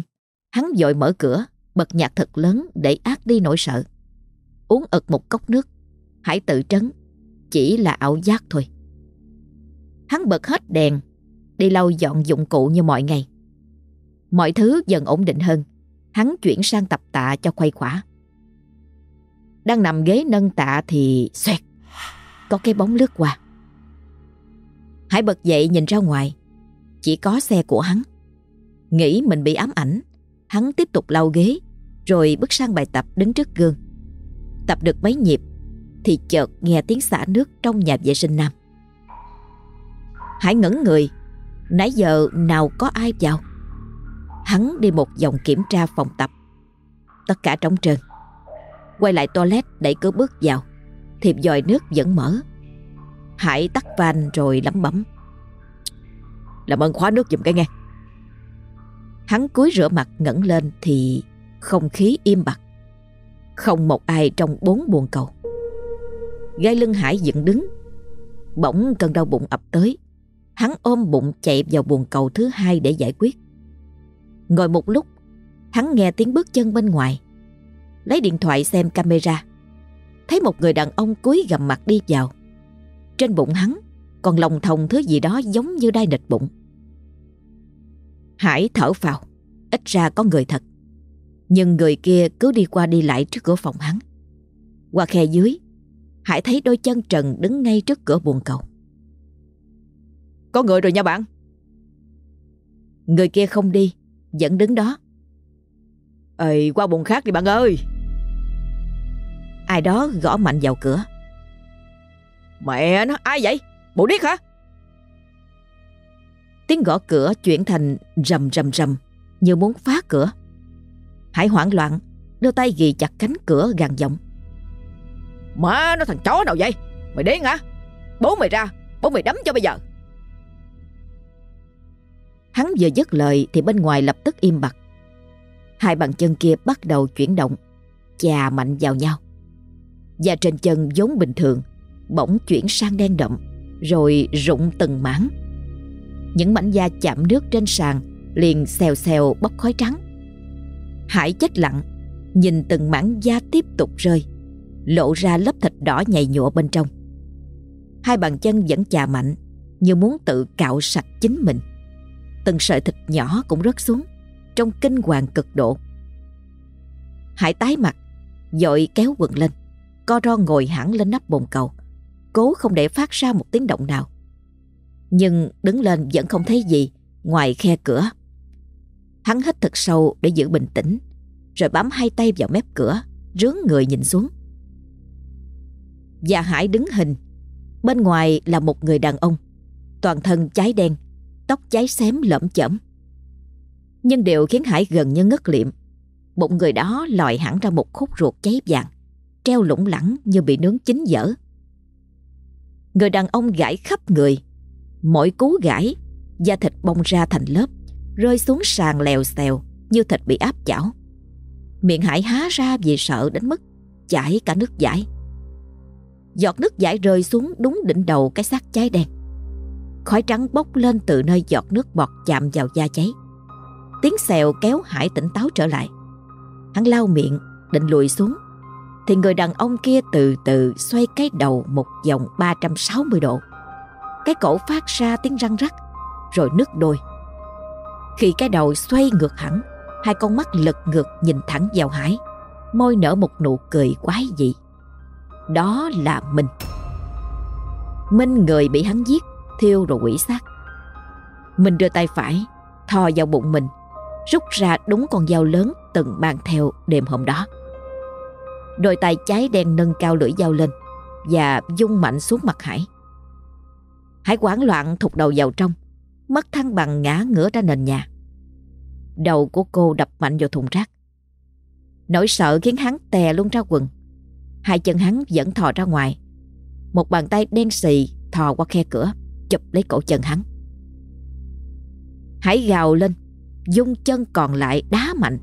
Hắn vội mở cửa, Bật nhạc thật lớn để ác đi nỗi sợ. Uống ực một cốc nước, hãy tự trấn, Chỉ là ảo giác thôi. Hắn bật hết đèn, Đi lau dọn dụng cụ như mọi ngày. Mọi thứ dần ổn định hơn, Hắn chuyển sang tập tạ cho khuây khỏa. Đang nằm ghế nâng tạ thì xoẹt, Có cái bóng lướt qua. Hải bật dậy nhìn ra ngoài, Chỉ có xe của hắn. Nghĩ mình bị ám ảnh, Hắn tiếp tục lau ghế, Rồi bước sang bài tập đứng trước gương. Tập được mấy nhịp Thì chợt nghe tiếng xả nước trong nhà vệ sinh nam. Hải ngẩn người, Nãy giờ nào có ai vào? Hắn đi một vòng kiểm tra phòng tập, Tất cả trống trơn. Quay lại toilet đẩy cửa bước vào Thiệp dòi nước vẫn mở Hải tắt van rồi lẩm bẩm Làm ơn khóa nước giùm cái nghe Hắn cúi rửa mặt ngẩng lên thì không khí im bặt. Không một ai trong bốn buồn cầu. Gai lưng Hải dựng đứng. Bỗng cơn đau bụng ập tới. Hắn ôm bụng chạy vào buồn cầu thứ hai để giải quyết. Ngồi một lúc, hắn nghe tiếng bước chân bên ngoài. Lấy điện thoại xem camera. Thấy một người đàn ông cúi gầm mặt đi vào. Trên bụng hắn còn lòng thòng thứ gì đó giống như đai nịch bụng. Hải thở phào, ít ra có người thật. Nhưng người kia cứ đi qua đi lại trước cửa phòng hắn. Qua khe dưới, Hải thấy đôi chân trần đứng ngay trước cửa buồng cầu. Có người rồi nha bạn. Người kia không đi, vẫn đứng đó. Ê, qua buồng khác đi bạn ơi. Ai đó gõ mạnh vào cửa. Mẹ nó, ai vậy? Bộ điếc hả? Tiếng gõ cửa chuyển thành rầm rầm rầm như muốn phá cửa. Hải hoảng loạn, đưa tay ghi chặt cánh cửa gằn giọng. Má nó thằng chó nào vậy? Mày điên hả? Bố mày ra, bố mày đấm cho bây giờ. Hắn vừa dứt lời thì bên ngoài lập tức im bặt. Hai bàn chân kia bắt đầu chuyển động, chà mạnh vào nhau. Và trên chân vốn bình thường, bỗng chuyển sang đen đậm, rồi rụng từng mảng. Những mảnh da chạm nước trên sàn liền xèo xèo bốc khói trắng. Hải chết lặng, nhìn từng mảng da tiếp tục rơi, lộ ra lớp thịt đỏ nhầy nhụa bên trong. Hai bàn chân vẫn chà mạnh, như muốn tự cạo sạch chính mình. Từng sợi thịt nhỏ cũng rớt xuống, trong kinh hoàng cực độ. Hải tái mặt, dội kéo quần lên, co ro ngồi hẳn lên nắp bồn cầu, cố không để phát ra một tiếng động nào. Nhưng đứng lên vẫn không thấy gì ngoài khe cửa. Hắn hít thật sâu để giữ bình tĩnh, rồi bám hai tay vào mép cửa, rướng người nhìn xuống. Và Hải đứng hình, bên ngoài là một người đàn ông, toàn thân cháy đen, tóc cháy xém lẫm chẩm. Nhưng điều khiến Hải gần như ngất liệm, bụng người đó lòi hẳn ra một khúc ruột cháy vàng, treo lủng lẳng như bị nướng chín dở. Người đàn ông gãi khắp người, mỗi cú gãi, da thịt bong ra thành lớp, rơi xuống sàn lèo xèo như thịt bị áp chảo. Miệng Hải há ra vì sợ đến mức chảy cả nước giải. Giọt nước giải rơi xuống đúng đỉnh đầu cái xác cháy đen. Khói trắng bốc lên từ nơi giọt nước bọt chạm vào da cháy. Tiếng xèo kéo Hải tỉnh táo trở lại. Hắn lau miệng, định lùi xuống. Thì người đàn ông kia từ từ xoay cái đầu một vòng 360 độ. Cái cổ phát ra tiếng răng rắc, rồi nứt đôi. Khi cái đầu xoay ngược hẳn, hai con mắt lật ngược nhìn thẳng vào Hải, môi nở một nụ cười quái dị. Đó là Minh. Minh người bị hắn giết, thiêu rồi quỷ xác. Minh đưa tay phải, thò vào bụng mình, rút ra đúng con dao lớn từng mang theo đêm hôm đó. Đôi tay cháy đen nâng cao lưỡi dao lên và dung mạnh xuống mặt Hải. Hải quảng loạn thụt đầu vào trong, mất thăng bằng ngã ngửa ra nền nhà. Đầu của cô đập mạnh vào thùng rác. Nỗi sợ khiến hắn tè luôn ra quần. Hai chân hắn vẫn thò ra ngoài. Một bàn tay đen xì thò qua khe cửa, chụp lấy cổ chân hắn. Hải gào lên, dung chân còn lại đá mạnh.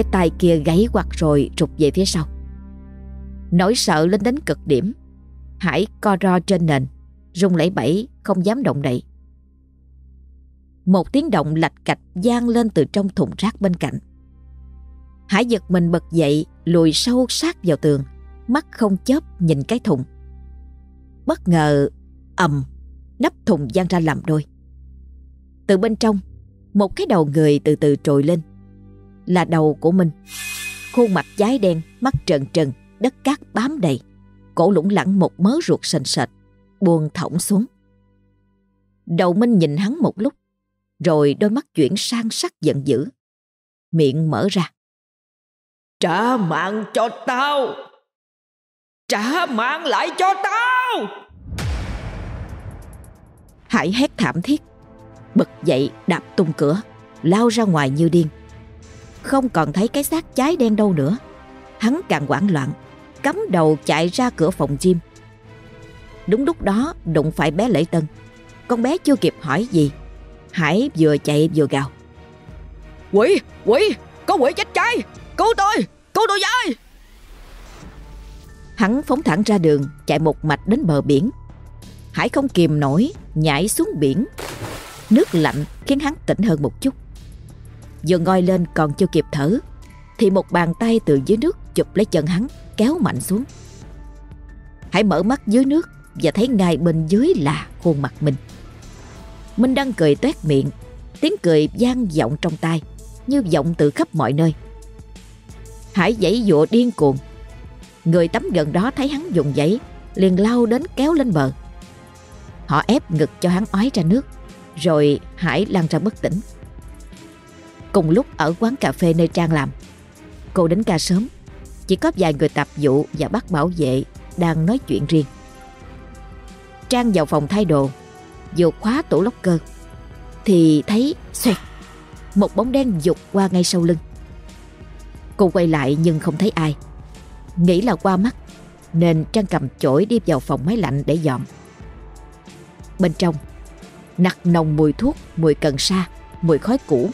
Cái tay kia gáy quặt rồi trục về phía sau. Nỗi sợ lên đến cực điểm. Hải co ro trên nền, rung lẩy bẩy, không dám động đậy. Một tiếng động lạch cạch gian lên từ trong thùng rác bên cạnh. Hải giật mình bật dậy, lùi sâu sát vào tường, mắt không chớp nhìn cái thùng. Bất ngờ, ầm, nắp thùng gian ra làm đôi. Từ bên trong, một cái đầu người từ từ trồi lên. Là đầu của Minh. Khuôn mặt cháy đen, mắt trần trần, đất cát bám đầy. Cổ lủng lẳng một mớ ruột sền sệt, buông thõng xuống. Đầu Minh nhìn hắn một lúc, rồi đôi mắt chuyển sang sắc giận dữ. Miệng mở ra. Trả mạng cho tao! Trả mạng lại cho tao! Hải hét thảm thiết, bật dậy đạp tung cửa, lao ra ngoài như điên. Không còn thấy cái xác cháy đen đâu nữa. Hắn càng hoảng loạn, cắm đầu chạy ra cửa phòng gym. Đúng lúc đó đụng phải bé Lễ Tân. Con bé chưa kịp hỏi gì. Hải vừa chạy vừa gào. Quỷ! Quỷ! Có quỷ chết cháy! Cứu tôi! Cứu tôi với! Hắn phóng thẳng ra đường, chạy một mạch đến bờ biển. Hải không kìm nổi, nhảy xuống biển. Nước lạnh khiến hắn tỉnh hơn một chút. Vừa ngoi lên còn chưa kịp thở, thì một bàn tay từ dưới nước chụp lấy chân hắn, kéo mạnh xuống. hãy mở mắt dưới nước và thấy ngay bên dưới là khuôn mặt mình. Minh đang cười toét miệng, tiếng cười vang vọng trong tai, như vọng từ khắp mọi nơi. Hải giãy dụa điên cuồng. Người tắm gần đó thấy hắn dùng giấy liền lao đến kéo lên bờ. Họ ép ngực cho hắn ói ra nước rồi Hải lăn ra bất tỉnh. Cùng lúc ở quán cà phê nơi Trang làm. Cô đến ca sớm Chỉ có vài người tạp vụ và bác bảo vệ Đang nói chuyện riêng. Trang vào phòng thay đồ Vừa khóa tủ locker Thì thấy xoẹt Một bóng đen dục qua ngay sau lưng. Cô quay lại nhưng không thấy ai Nghĩ là qua mắt Nên Trang cầm chổi đi vào phòng máy lạnh để dọn. Bên trong Nặc nồng mùi thuốc, mùi cần sa, mùi khói cũ.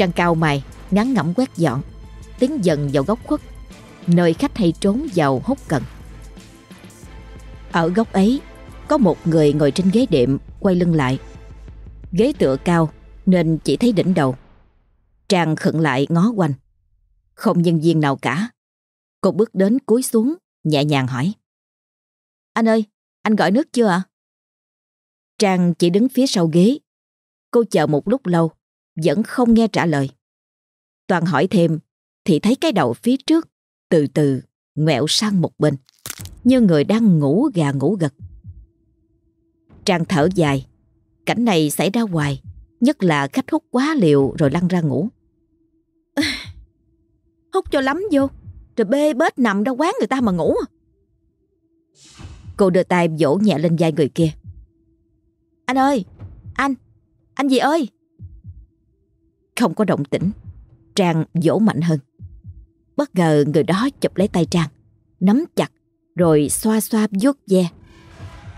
Trang cao mày, ngắn ngẩm quét dọn Tiến dần vào góc khuất Nơi khách hay trốn vào hút cần. Ở góc ấy Có một người ngồi trên ghế đệm Quay lưng lại. Ghế tựa cao Nên chỉ thấy đỉnh đầu. Trang khựng lại ngó quanh. Không nhân viên nào cả. Cô bước đến cúi xuống Nhẹ nhàng hỏi. Anh ơi, anh gọi nước chưa ạ? Trang chỉ đứng phía sau ghế. Cô chờ một lúc lâu vẫn không nghe trả lời. Toàn hỏi thêm thì thấy cái đầu phía trước từ từ ngoẹo sang một bên như người đang ngủ gà ngủ gật. Trang thở dài cảnh này xảy ra hoài nhất là khách hút quá liều rồi lăn ra ngủ. hút cho lắm vô rồi bê bết nằm ra quán người ta mà ngủ. Cô đưa tay vỗ nhẹ lên vai người kia. Anh ơi, anh, anh gì ơi? Không có động tĩnh. Trang dỗ mạnh hơn. Bất ngờ người đó chụp lấy tay Trang, Nắm chặt, Rồi xoa xoa vuốt ve.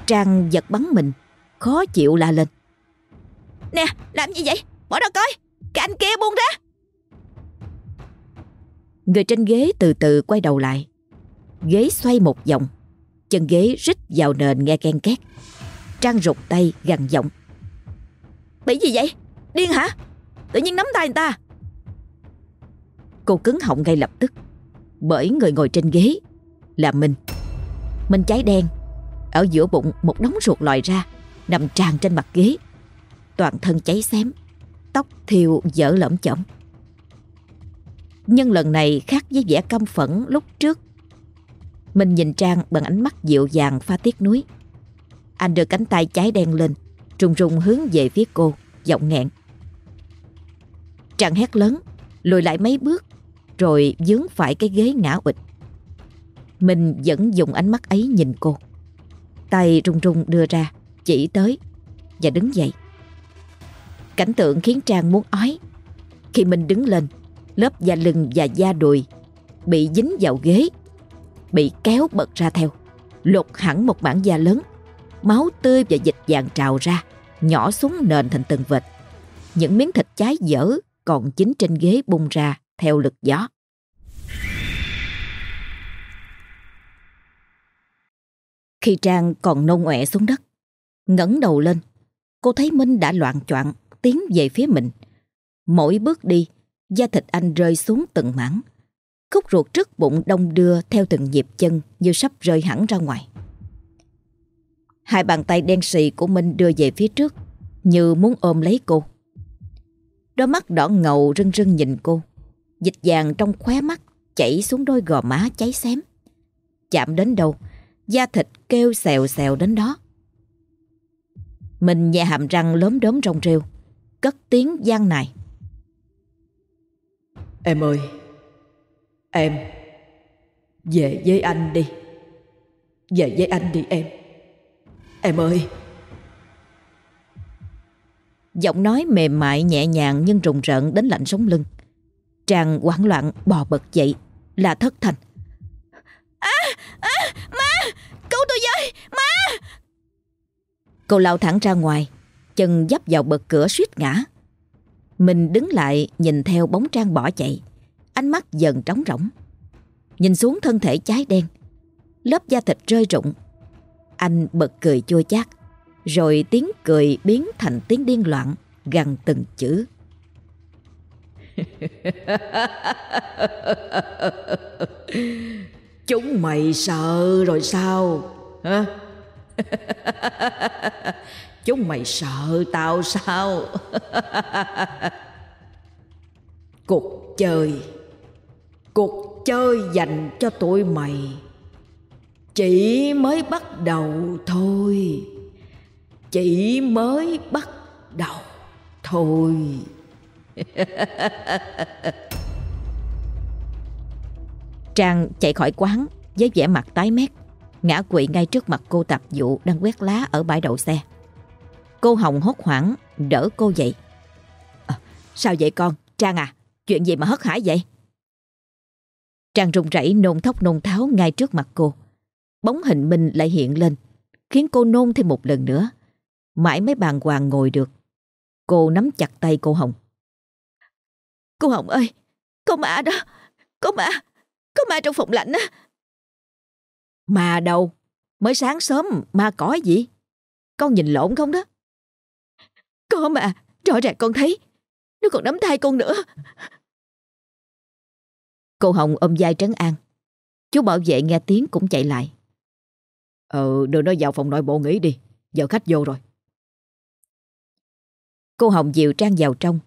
Trang giật bắn mình, Khó chịu la lên. Nè, làm gì vậy? Bỏ ra coi, Cái anh kia buông ra. Người trên ghế từ từ quay đầu lại. Ghế xoay một vòng, Chân ghế rít vào nền nghe ken két. Trang rụt tay gằn giọng. Bị gì vậy? Điên hả? Tự nhiên nắm tay người ta. Cô cứng họng ngay lập tức Bởi người ngồi trên ghế Là mình, mình cháy đen Ở giữa bụng một đống ruột lòi ra Nằm tràn trên mặt ghế. Toàn thân cháy xém Tóc thiêu dở lẫm chỏng Nhưng lần này khác với vẻ căm phẫn lúc trước. Mình nhìn Trang bằng ánh mắt dịu dàng pha tiếc nuối. Anh đưa cánh tay cháy đen lên Rùng rùng hướng về phía cô Giọng nghẹn. Chàng hét lớn, Lùi lại mấy bước, Rồi dướng phải cái ghế ngã ụt. Mình vẫn dùng ánh mắt ấy nhìn cô. Tay run run đưa ra, Chỉ tới Và đứng dậy. Cảnh tượng khiến Trang muốn ói. Khi mình đứng lên, Lớp da lưng và da đùi Bị dính vào ghế, Bị kéo bật ra theo, Lột hẳn một bản da lớn. Máu tươi và dịch vàng trào ra, Nhỏ xuống nền thành từng vệt. Những miếng thịt cháy dở còn chính trên ghế bung ra theo lực gió. Khi Trang còn nôn ọe xuống đất, ngẩng đầu lên, cô thấy Minh đã loạn choạng tiến về phía mình. Mỗi bước đi, da thịt anh rơi xuống từng mảng. Khúc ruột trước bụng đông đưa theo từng nhịp chân như sắp rơi hẳn ra ngoài. Hai bàn tay đen xì của Minh đưa về phía trước như muốn ôm lấy cô. Đôi mắt đỏ ngầu rưng rưng nhìn cô. Dịch vàng trong khóe mắt Chảy xuống đôi gò má cháy xém. Chạm đến đâu, Da thịt kêu xèo xèo đến đó. Mình nhẹ hàm răng lớn đốm rong rêu, Cất tiếng gian này Em ơi, Em, Về với anh đi. Về với anh đi em. Em ơi. Giọng nói mềm mại nhẹ nhàng nhưng rùng rợn đến lạnh sống lưng. Trang hoảng loạn bò bật dậy là thất thành. À, à, má, cứu tôi với, má. Cô lao thẳng ra ngoài, chân dấp vào bậc cửa suýt ngã. Mình đứng lại nhìn theo bóng Trang bỏ chạy, ánh mắt dần trống rỗng. Nhìn xuống thân thể cháy đen, lớp da thịt rơi rụng. Anh bật cười chua chát. Rồi tiếng cười biến thành tiếng điên loạn Gằn từng chữ. Chúng mày sợ rồi sao? Hả? Chúng mày sợ tao sao? Cuộc chơi Cuộc chơi dành cho tụi mày chỉ mới bắt đầu thôi chỉ mới bắt đầu thôi Trang chạy khỏi quán với vẻ mặt tái mét, ngã quỵ ngay trước mặt cô tạp vụ đang quét lá ở bãi đậu xe. Cô Hồng hốt hoảng đỡ cô dậy. À, sao vậy con? Trang à, chuyện gì mà hất hải vậy? Trang run rẩy nôn thốc nôn tháo ngay trước mặt cô. Bóng hình Minh lại hiện lên, khiến cô nôn thêm một lần nữa. Mãi mới bàng hoàng ngồi được. Cô nắm chặt tay cô Hồng. Cô Hồng ơi, có ma đó, có ma, có ma trong phòng lạnh á. Ma đâu? Mới sáng sớm ma có gì? Con nhìn lộn không đó? Có mà, rõ ràng con thấy. Nó còn nắm tay con nữa. Cô Hồng ôm vai trấn an. Chú bảo vệ nghe tiếng cũng chạy lại. Ừ, đưa nó vào phòng nội bộ nghỉ đi. Giờ khách vô rồi. Cô Hồng dịu Trang vào trong.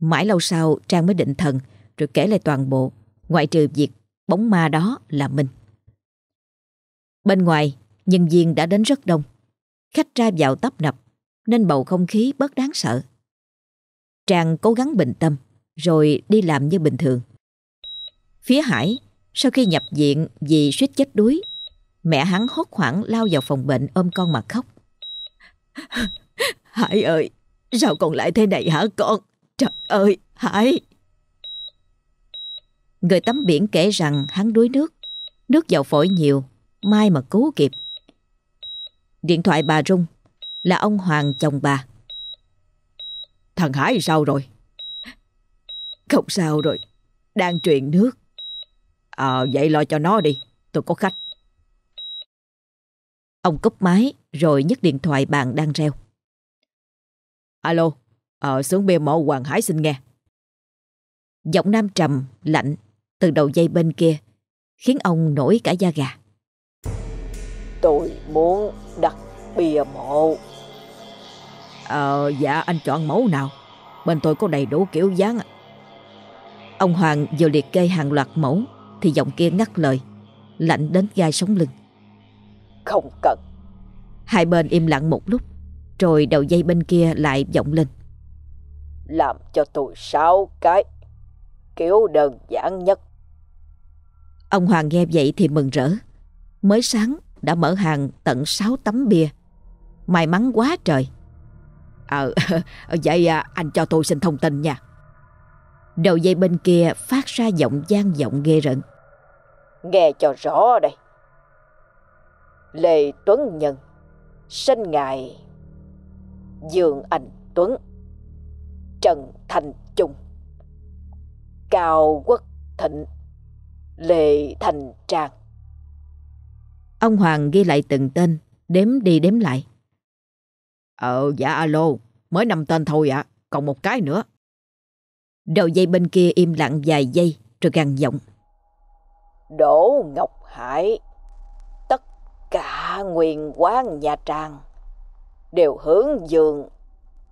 Mãi lâu sau Trang mới định thần rồi kể lại toàn bộ, ngoại trừ việc bóng ma đó là Minh. Bên ngoài, nhân viên đã đến rất đông. Khách ra vào tấp nập, nên bầu không khí bớt đáng sợ. Trang cố gắng bình tâm, rồi đi làm như bình thường. Phía Hải, sau khi nhập viện vì suýt chết đuối, mẹ hắn hốt hoảng lao vào phòng bệnh ôm con mà khóc. Hải ơi, sao con lại thế này hả con? Trời ơi, Hải! Người tắm biển kể rằng hắn đuối nước, nước vào phổi nhiều, mai mà cứu kịp. Điện thoại bà rung, là ông Hoàng chồng bà. Thằng Hải sao rồi? Không sao rồi, đang truyền nước. Ờ, vậy lo cho nó đi, tôi có khách. Ông cúp máy rồi nhấc điện thoại bạn đang reo. Alo, ờ, xuống bia mộ Hoàng Hải xin nghe. Giọng nam trầm, lạnh từ đầu dây bên kia khiến ông nổi cả da gà. Tôi muốn đặt bia mộ. Ờ, dạ anh chọn mẫu nào? Bên tôi có đầy đủ kiểu dáng. Ông Hoàng vừa liệt kê hàng loạt mẫu thì giọng kia ngắt lời, lạnh đến gai sống lưng. Không cần. Hai bên im lặng một lúc, rồi đầu dây bên kia lại vọng lên. Làm cho tôi sáu cái, kiểu đơn giản nhất. Ông Hoàng nghe vậy thì mừng rỡ. Mới sáng đã mở hàng tận 6 tấm bia. May mắn quá trời. Ờ, vậy à, anh cho tôi xin thông tin nha. Đầu dây bên kia phát ra giọng gian giọng ghê rợn. Nghe cho rõ đây. Lê Tuấn Nhân, sinh ngày Dương Anh Tuấn, Trần Thành Trung, Cao Quốc Thịnh, Lê Thành Trang. Ông Hoàng ghi lại từng tên, đếm đi đếm lại. Ờ, dạ alo, mới năm tên thôi ạ, còn một cái nữa. Đầu dây bên kia im lặng vài giây rồi gằn giọng. Đỗ Ngọc Hải, tất cả nguyên quán Nha Trang đều hướng dương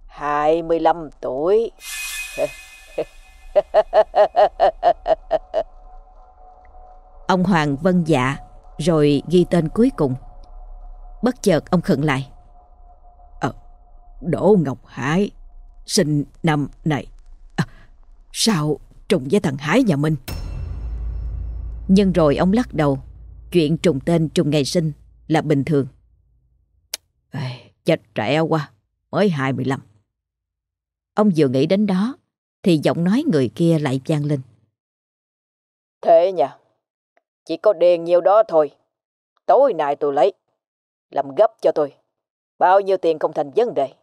25 tuổi. Ông Hoàng vân dạ rồi ghi tên cuối cùng. Bất chợt ông khựng lại. Ờ, Đỗ Ngọc Hải, sinh năm này. À, sao trùng với thằng Hải nhà mình? Nhưng rồi ông lắc đầu, chuyện trùng tên trùng ngày sinh là bình thường. Ây, chết trẻ quá, mới 25. Ông vừa nghĩ đến đó, thì giọng nói người kia lại vang lên. Thế nha, chỉ có đèn nhiêu đó thôi. Tối nay tôi lấy, làm gấp cho tôi. Bao nhiêu tiền không thành vấn đề.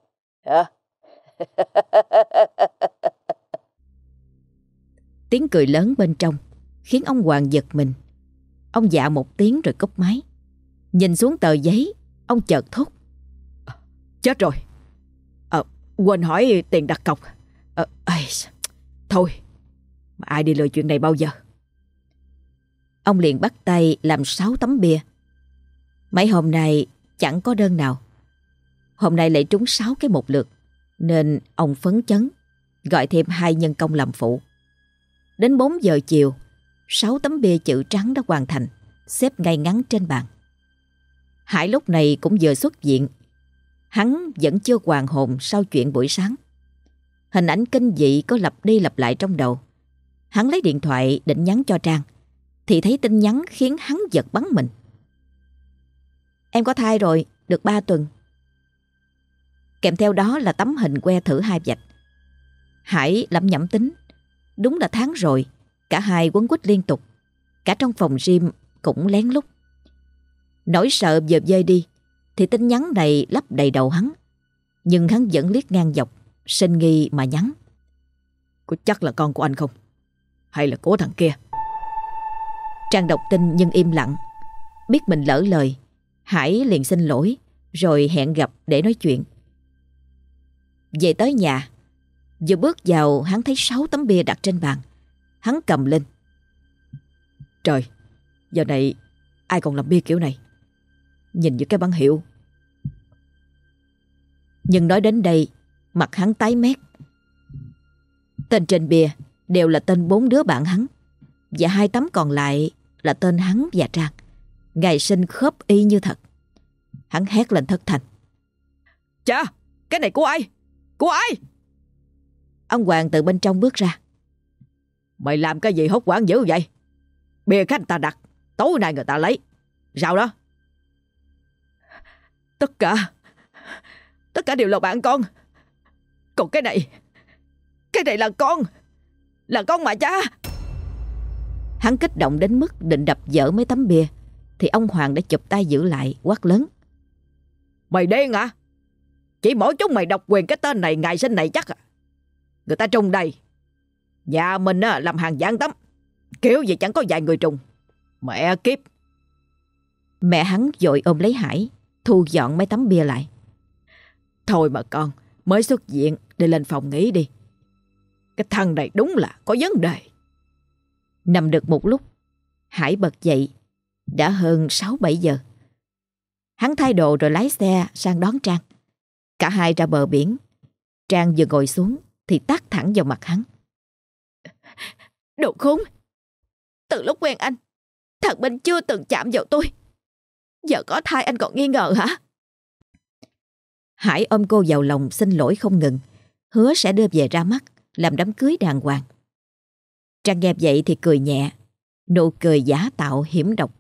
Hả? tiếng cười lớn bên trong khiến ông Hoàng giật mình. Ông dạ một tiếng rồi cúp máy. Nhìn xuống tờ giấy, ông chợt thốt. Chết rồi. À, quên hỏi tiền đặt cọc. À, ây, thôi, mà ai đi lừa chuyện này bao giờ? Ông liền bắt tay làm sáu tấm bia. Mấy hôm nay chẳng có đơn nào. Hôm nay lại trúng sáu cái một lượt, nên ông phấn chấn, gọi thêm hai nhân công làm phụ. Đến 4 giờ chiều, sáu tấm bia chữ trắng đã hoàn thành, xếp ngay ngắn trên bàn. Hải lúc này cũng vừa xuất viện. Hắn vẫn chưa hoàn hồn sau chuyện buổi sáng. Hình ảnh kinh dị có lặp đi lặp lại trong đầu. Hắn lấy điện thoại định nhắn cho Trang. Thì thấy tin nhắn khiến hắn giật bắn mình. Em có thai rồi, được 3 tuần. Kèm theo đó là tấm hình que thử hai vạch. Hải lẩm nhẩm tính. Đúng là tháng rồi, cả hai quấn quýt liên tục. Cả trong phòng gym cũng lén lút. Nỗi sợ dợp dơi đi, thì tin nhắn này lấp đầy đầu hắn. Nhưng hắn vẫn liếc ngang dọc, sinh nghi mà nhắn. Có chắc là con của anh không? Hay là của thằng kia? Trang đọc tin nhưng im lặng. Biết mình lỡ lời, Hải liền xin lỗi, rồi hẹn gặp để nói chuyện. Về tới nhà, vừa bước vào hắn thấy sáu tấm bia đặt trên bàn. Hắn cầm lên. Trời, giờ này ai còn làm bia kiểu này? Nhìn như cái băng hiệu. Nhưng nói đến đây, mặt hắn tái mét. Tên trên bia đều là tên bốn đứa bạn hắn. Và hai tấm còn lại là tên hắn và Trang. Ngày sinh khớp y như thật. Hắn hét lên thất thành. Cha, cái này của ai? Của ai? Ông Hoàng từ bên trong bước ra. Mày làm cái gì hốt quảng dữ vậy? Bia khách ta đặt, tối nay người ta lấy. Sao đó? Tất cả, tất cả đều là bạn con. Còn cái này, cái này là con, là con mà cha. Hắn kích động đến mức định đập dở mấy tấm bia, thì ông Hoàng đã chụp tay giữ lại, quát lớn. Mày đen à? Chỉ mỗi chúng mày độc quyền cái tên này ngày sinh này chắc à? Người ta trùng đây. Nhà mình á, làm hàng giảng tấm. Kiểu gì chẳng có vài người trùng. Mẹ kiếp. Mẹ hắn dội ôm lấy Hải, thu dọn mấy tấm bia lại. Thôi mà con, mới xuất viện để lên phòng nghỉ đi. Cái thằng này đúng là có vấn đề. Nằm được một lúc, Hải bật dậy. Đã hơn 6-7 giờ. Hắn thay đồ rồi lái xe sang đón Trang. Cả hai ra bờ biển. Trang vừa ngồi xuống thì tát thẳng vào mặt hắn. Đồ khốn! Từ lúc quen anh, thằng Minh chưa từng chạm vào tôi. Giờ có thai anh còn nghi ngờ hả? Hải ôm cô vào lòng xin lỗi không ngừng, hứa sẽ đưa về ra mắt, làm đám cưới đàng hoàng. Trang nghe vậy thì cười nhẹ, nụ cười giả tạo hiểm độc,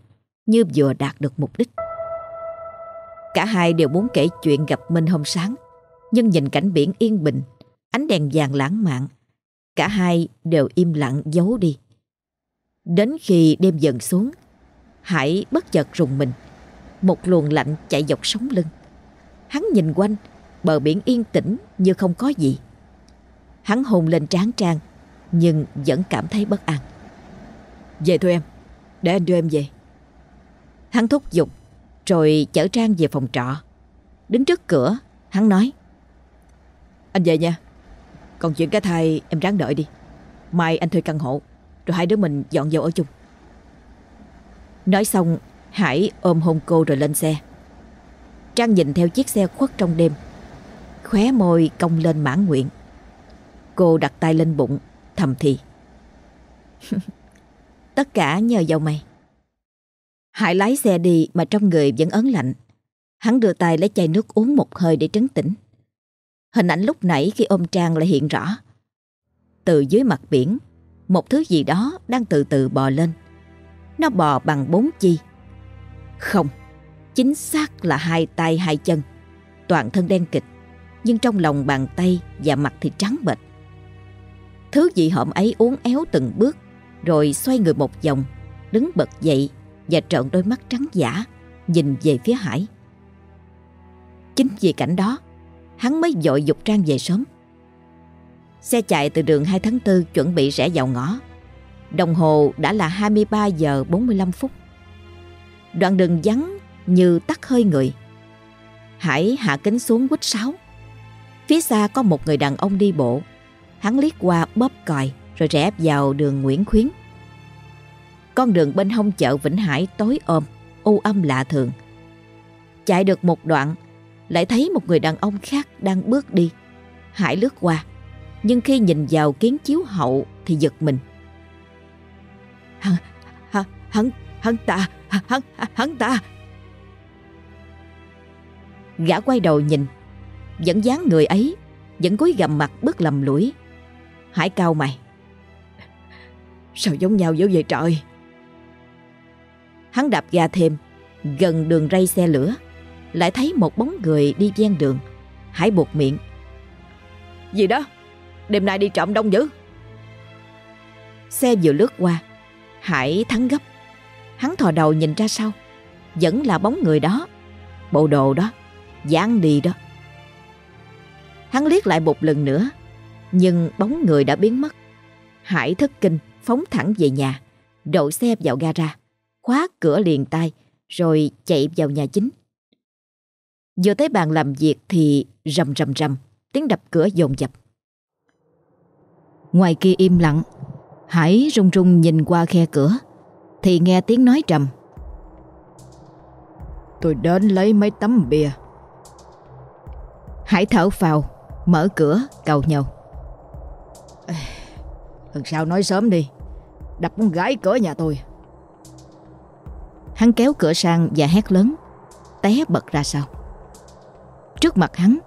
như vừa đạt được mục đích. Cả hai đều muốn kể chuyện gặp Minh hôm sáng, nhưng nhìn cảnh biển yên bình, ánh đèn vàng lãng mạn, cả hai đều im lặng giấu đi. Đến khi đêm dần xuống, Hải bất chợt rùng mình, một luồng lạnh chạy dọc sống lưng. Hắn nhìn quanh, bờ biển yên tĩnh như không có gì. Hắn hôn lên trán Trang, nhưng vẫn cảm thấy bất an. Về thôi em, để anh đưa em về. Hắn thúc giục, rồi chở Trang về phòng trọ. Đứng trước cửa, hắn nói. Anh về nha. Còn chuyện cái thai em ráng đợi đi. Mai anh thuê căn hộ, rồi hai đứa mình dọn vào ở chung. Nói xong, Hải ôm hôn cô rồi lên xe. Trang nhìn theo chiếc xe khuất trong đêm. Khóe môi cong lên mãn nguyện. Cô đặt tay lên bụng, thầm thì. Tất cả nhờ vào mày. Hải lái xe đi mà trong người vẫn ớn lạnh. Hắn đưa tay lấy chai nước uống một hơi để trấn tĩnh. Hình ảnh lúc nãy khi ôm Trang lại hiện rõ. Từ dưới mặt biển, một thứ gì đó đang từ từ bò lên. Nó bò bằng bốn chi. Không, chính xác là hai tay hai chân. Toàn thân đen kịch, nhưng trong lòng bàn tay và mặt thì trắng bệch. Thứ dị hợm ấy uốn éo từng bước, rồi xoay người một vòng, đứng bật dậy và trợn đôi mắt trắng giả, nhìn về phía Hải. Chính vì cảnh đó, hắn mới dội dục Trang về sớm. Xe chạy từ đường 2 tháng 4 chuẩn bị rẽ vào ngõ. Đồng hồ đã là 23 giờ 45 phút. Đoạn đường vắng như tắt hơi người. Hải hạ kính xuống quýt sáo. Phía xa có một người đàn ông đi bộ. Hắn liếc qua bóp còi rồi rẽ vào đường Nguyễn Khuyến. Con đường bên hông chợ Vĩnh Hải tối ôm, u âm lạ thường. Chạy được một đoạn, lại thấy một người đàn ông khác đang bước đi. Hải lướt qua, nhưng khi nhìn vào kiến chiếu hậu thì giật mình. Hắn, hắn, hắn, hắn ta, hắn, hắn ta. Gã quay đầu nhìn, vẫn dáng người ấy, vẫn cúi gầm mặt bước lầm lũi. Hải cao mày. Sao giống nhau dữ vậy trời? Hắn đạp ga thêm, gần đường ray xe lửa, lại thấy một bóng người đi ven đường. Hải buộc miệng. Gì đó? Đêm nay đi trộm đông dữ. Xe vừa lướt qua, Hải thắng gấp. Hắn thò đầu nhìn ra sau, vẫn là bóng người đó, bộ đồ đó, dáng đi đó. Hắn liếc lại một lần nữa, nhưng bóng người đã biến mất. Hải thất kinh, phóng thẳng về nhà, đậu xe vào gara, khóa cửa liền tay, rồi chạy vào nhà chính. Vừa tới bàn làm việc thì rầm rầm rầm, tiếng đập cửa dồn dập. Ngoài kia im lặng, Hải rung rung nhìn qua khe cửa, thì nghe tiếng nói trầm. Tôi đến lấy mấy tấm bia." Hải thở phào, mở cửa, cầu nhau. Lần sau nói sớm đi, đập muốn gái cửa nhà tôi. Hắn kéo cửa sang và hét lớn, té bật ra sau. Trước mặt hắn,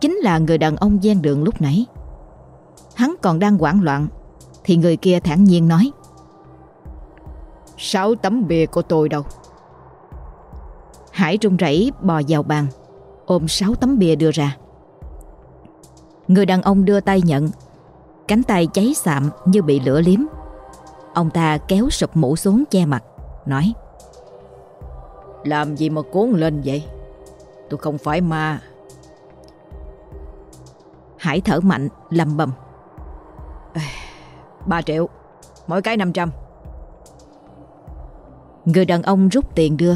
chính là người đàn ông gian đường lúc nãy. Hắn còn đang hoảng loạn, thì người kia thản nhiên nói. Sáu tấm bìa của tôi đâu? Hải run rẩy bò vào bàn, ôm sáu tấm bìa đưa ra. Người đàn ông đưa tay nhận, cánh tay cháy xạm như bị lửa liếm. Ông ta kéo sụp mũ xuống che mặt, nói Làm gì mà cuốn lên vậy? Tôi không phải ma. Hải thở mạnh, lầm bầm. Ba triệu, mỗi cái 500. Người đàn ông rút tiền đưa.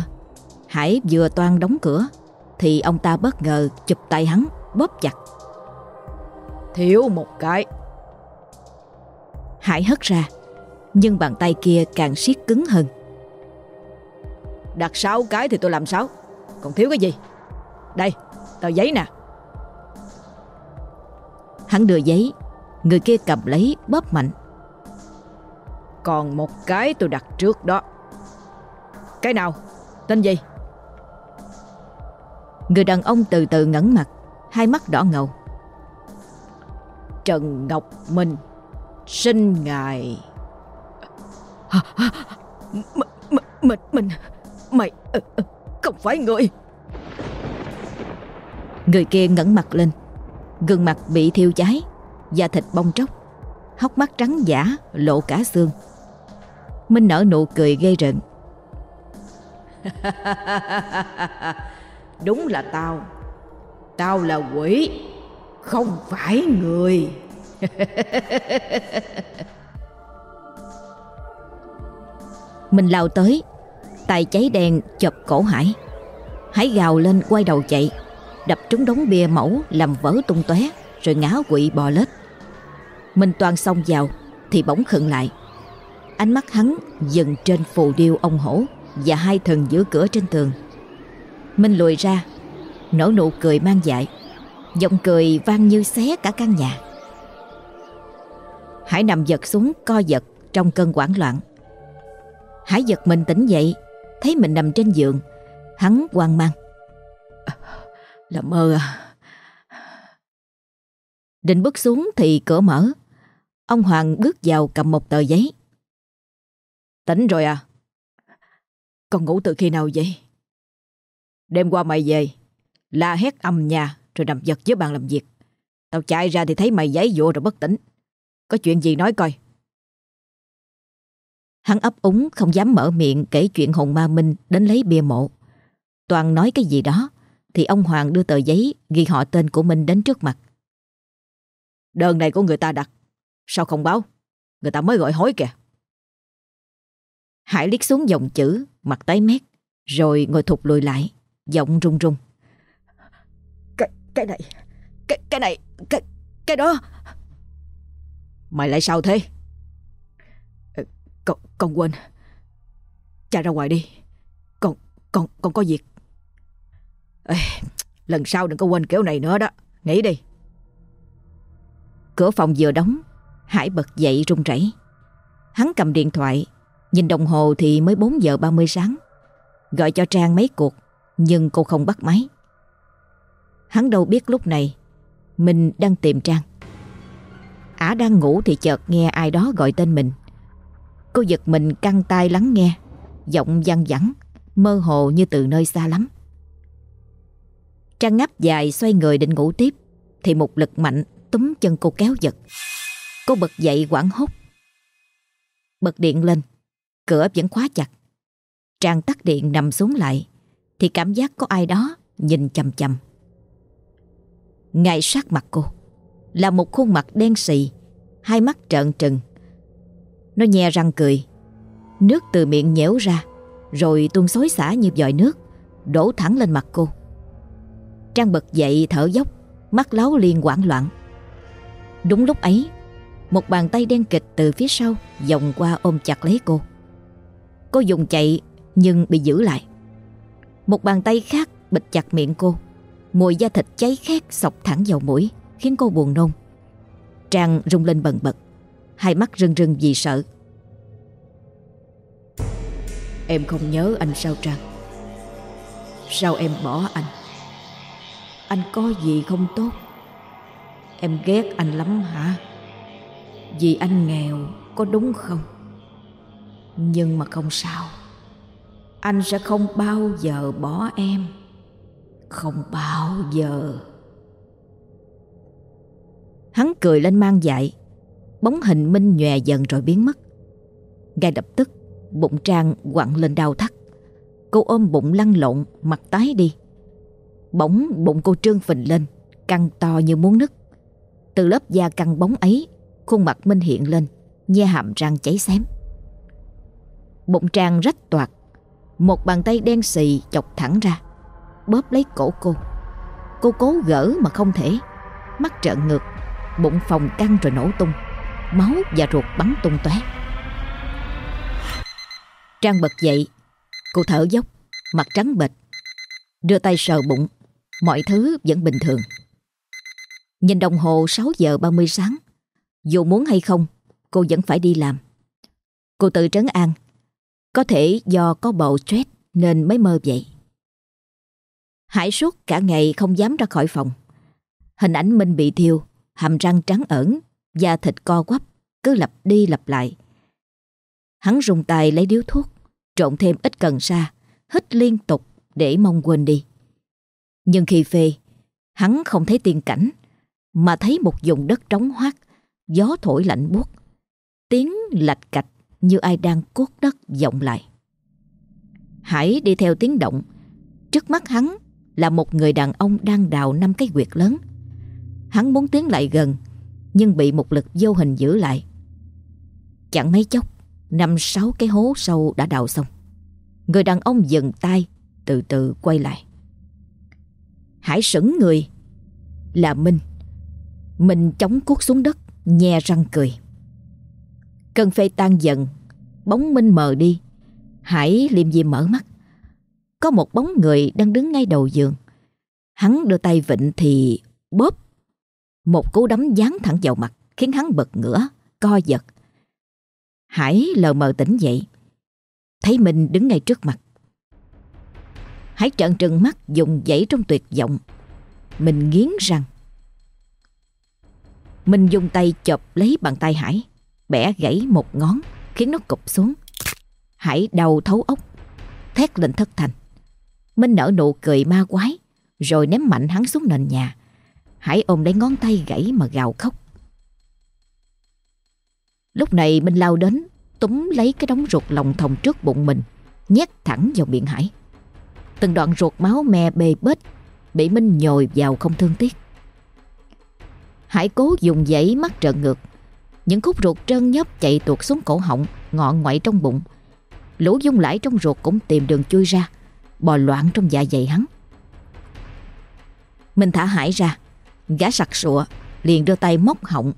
Hải vừa toan đóng cửa, thì ông ta bất ngờ chụp tay hắn, bóp chặt. Thiếu một cái. Hải hất ra, nhưng bàn tay kia càng siết cứng hơn. Đặt 6 cái thì tôi làm 6 Còn thiếu cái gì? Đây tờ giấy nè. Hắn đưa giấy Người kia cầm lấy bóp mạnh. Còn một cái tôi đặt trước đó. Cái nào? Tên gì Người đàn ông từ từ ngẩn mặt, Hai mắt đỏ ngầu. Trần Ngọc Minh Sinh ngày Mình Mình Mình, Mày ờ, ờ, Không phải người. Người kia ngẩng mặt lên, Gương mặt bị thiêu cháy, Da thịt bong tróc, Hốc mắt trắng giả, lộ cả xương. Minh nở nụ cười gây rợn. Đúng là tao. Tao là quỷ, Không phải người. Mình lao tới, Tay cháy đèn chập cổ Hải. Hải gào lên quay đầu chạy, Đập trúng đống bia mẫu Làm vỡ tung tóe, Rồi ngã quỵ bò lết. Mình toàn xông vào Thì bỗng khựng lại. Ánh mắt hắn dừng trên phù điêu ông hổ Và hai thần giữ cửa trên tường. Minh lùi ra Nở nụ cười mang dại. Giọng cười vang như xé cả căn nhà. Hải nằm giật xuống co giật Trong cơn hoảng loạn. Hải giật mình tỉnh dậy Thấy mình nằm trên giường. Hắn hoang mang. Là mơ à? Định bước xuống thì cửa mở. Ông Hoàng bước vào cầm một tờ giấy. Tỉnh rồi à? Con ngủ từ khi nào vậy Đêm qua mày về La hét âm nhà Rồi nằm giật dưới bàn làm việc Tao chạy ra thì thấy mày giấy dụa rồi bất tỉnh Có chuyện gì nói coi Hắn ấp úng không dám mở miệng kể chuyện hồn ma minh đến lấy bia mộ. Toàn nói cái gì đó, thì ông Hoàng đưa tờ giấy ghi họ tên của Minh đến trước mặt. Đơn này của người ta đặt, sao không báo? Người ta mới gọi hối kìa. Hải liếc xuống dòng chữ, mặt tái mét, rồi ngồi thụt lùi lại, giọng run run. Cái, cái này, cái, cái này, cái, cái đó. Mày lại sao thế? Ờ, con, con quên Cha ra ngoài đi Con, con, con có việc Ê, Lần sau đừng có quên kiểu này nữa đó Nghĩ đi Cửa phòng vừa đóng Hải bật dậy run rẩy Hắn cầm điện thoại Nhìn đồng hồ thì mới 4 giờ 30 sáng. Gọi cho Trang mấy cuộc, nhưng cô không bắt máy. Hắn đâu biết lúc này mình đang tìm Trang. Ả đang ngủ thì chợt nghe ai đó gọi tên mình. Cô giật mình căng tai lắng nghe, giọng văng vẳng, mơ hồ như từ nơi xa lắm. Trang ngáp dài xoay người định ngủ tiếp thì một lực mạnh túm chân cô kéo giật. Cô bật dậy quảng hốt. Bật điện lên, cửa vẫn khóa chặt. Trang tắt điện nằm xuống lại thì cảm giác có ai đó nhìn chầm chầm. Ngay sát mặt cô là một khuôn mặt đen xì, hai mắt trợn trừng. Nó nhe răng cười, nước từ miệng nhễu ra, rồi tuôn xối xả như dòi nước, đổ thẳng lên mặt cô. Trang bật dậy thở dốc, mắt láo liền hoảng loạn. Đúng lúc ấy, một bàn tay đen kịch từ phía sau vòng qua ôm chặt lấy cô. Cô dùng chạy nhưng bị giữ lại. Một bàn tay khác bịt chặt miệng cô. Mùi da thịt cháy khét sọc thẳng vào mũi khiến cô buồn nôn. Trang rung lên bần bật, hai mắt rưng rưng vì sợ. Em không nhớ anh sao Trang? Sao em bỏ anh? Anh có gì không tốt? Em ghét anh lắm hả? Vì anh nghèo có đúng không? Nhưng mà không sao anh sẽ không bao giờ bỏ em. Không bao giờ. Hắn cười lên mang dại Bóng hình Minh nhòe dần rồi biến mất. Ngay lập tức, Bụng Trang quặn lên đau thắt. Cô ôm bụng lăn lộn, Mặt tái đi. Bỗng bụng cô trương phình lên, Căng to như muốn nứt. Từ lớp da căng bóng ấy, Khuôn mặt Minh hiện lên, Nhe hàm răng cháy xém. Bụng Trang rách toạc một bàn tay đen xì chọc thẳng ra. Bóp lấy cổ cô. Cô cố gỡ mà không thể. Mắt trợn ngược, Bụng phòng căng rồi nổ tung. Máu và ruột bắn tung tóe. Trang bật dậy. Cô thở dốc, Mặt trắng bệch. Đưa tay sờ bụng. Mọi thứ vẫn bình thường. Nhìn đồng hồ 6 giờ 30 sáng. Dù muốn hay không, Cô vẫn phải đi làm. Cô tự trấn an. Có thể do có bầu stress Nên mới mơ vậy. Hải suốt cả ngày không dám ra khỏi phòng. Hình ảnh Minh bị thiêu, Hàm răng trắng ẩn, Da thịt co quắp, Cứ lặp đi lặp lại. Hắn dùng tay lấy điếu thuốc, Trộn thêm ít cần sa, Hít liên tục để mong quên đi. Nhưng khi phê, Hắn không thấy tiên cảnh, Mà thấy một vùng đất trống hoác, Gió thổi lạnh buốt. Tiếng lạch cạch như ai đang cốt đất vọng lại. Hải đi theo tiếng động. Trước mắt hắn là một người đàn ông đang đào năm cái quyệt lớn. Hắn muốn tiến lại gần, Nhưng bị một lực vô hình giữ lại. Chẳng mấy chốc, Năm sáu cái hố sâu đã đào xong. Người đàn ông dừng tay, Từ từ quay lại. Hải sững người. Là Minh. Minh chống cuốc xuống đất, Nhe răng cười. Cơn phê tan dần Bóng Minh mờ đi Hải liêm diêm mở mắt Có một bóng người đang đứng ngay đầu giường Hắn đưa tay vịnh thì bóp một cú đấm dán thẳng vào mặt khiến hắn bật ngửa, co giật. Hải lờ mờ tỉnh dậy. Thấy mình đứng ngay trước mặt. Hải trợn trừng mắt dùng dãy trong tuyệt vọng. Mình nghiến răng. Mình dùng tay chộp lấy bàn tay Hải, bẻ gãy một ngón khiến nó cụp xuống. Hải đầu thấu ốc, thét lên thất thành. Minh nở nụ cười ma quái, rồi ném mạnh hắn xuống nền nhà. Hải ôm lấy ngón tay gãy mà gào khóc. Lúc này Minh lao đến, túm lấy cái đống ruột lòng thòng trước bụng mình, nhét thẳng vào miệng Hải. Từng đoạn ruột máu me bê bết, bị Minh nhồi vào không thương tiếc. Hải cố dùng giấy mắt trợn ngược, những khúc ruột trơn nhấp chạy tuột xuống cổ họng, ngọn ngoại trong bụng. Lũ dung lãi trong ruột cũng tìm đường chui ra, bò loạn trong dạ dày hắn. Mình thả Hải ra, Gã sặc sụa liền đưa tay móc họng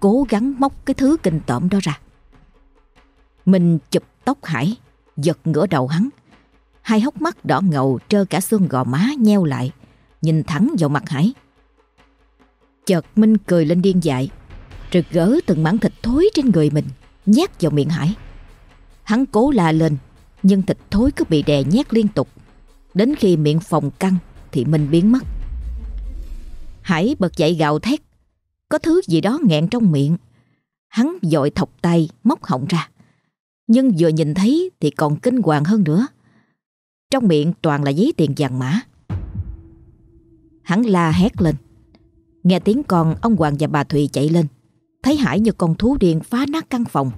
Cố gắng móc cái thứ kinh tởm đó ra Mình chụp tóc Hải Giật ngửa đầu hắn Hai hốc mắt đỏ ngầu trơ cả xương gò má nheo lại Nhìn thẳng vào mặt Hải Chợt Minh cười lên điên dại rồi gỡ từng mảng thịt thối trên người mình, Nhét vào miệng Hải. Hắn cố la lên, Nhưng thịt thối cứ bị đè nhét liên tục. Đến khi miệng phòng căng Thì mình biến mất. Hải bật dậy gào thét. Có thứ gì đó nghẹn trong miệng. Hắn dội thọc tay, móc họng ra. Nhưng vừa nhìn thấy Thì còn kinh hoàng hơn nữa. Trong miệng toàn là giấy tiền vàng mã. Hắn la hét lên. Nghe tiếng con ông Hoàng và bà Thùy chạy lên. Thấy Hải như con thú điên phá nát căn phòng.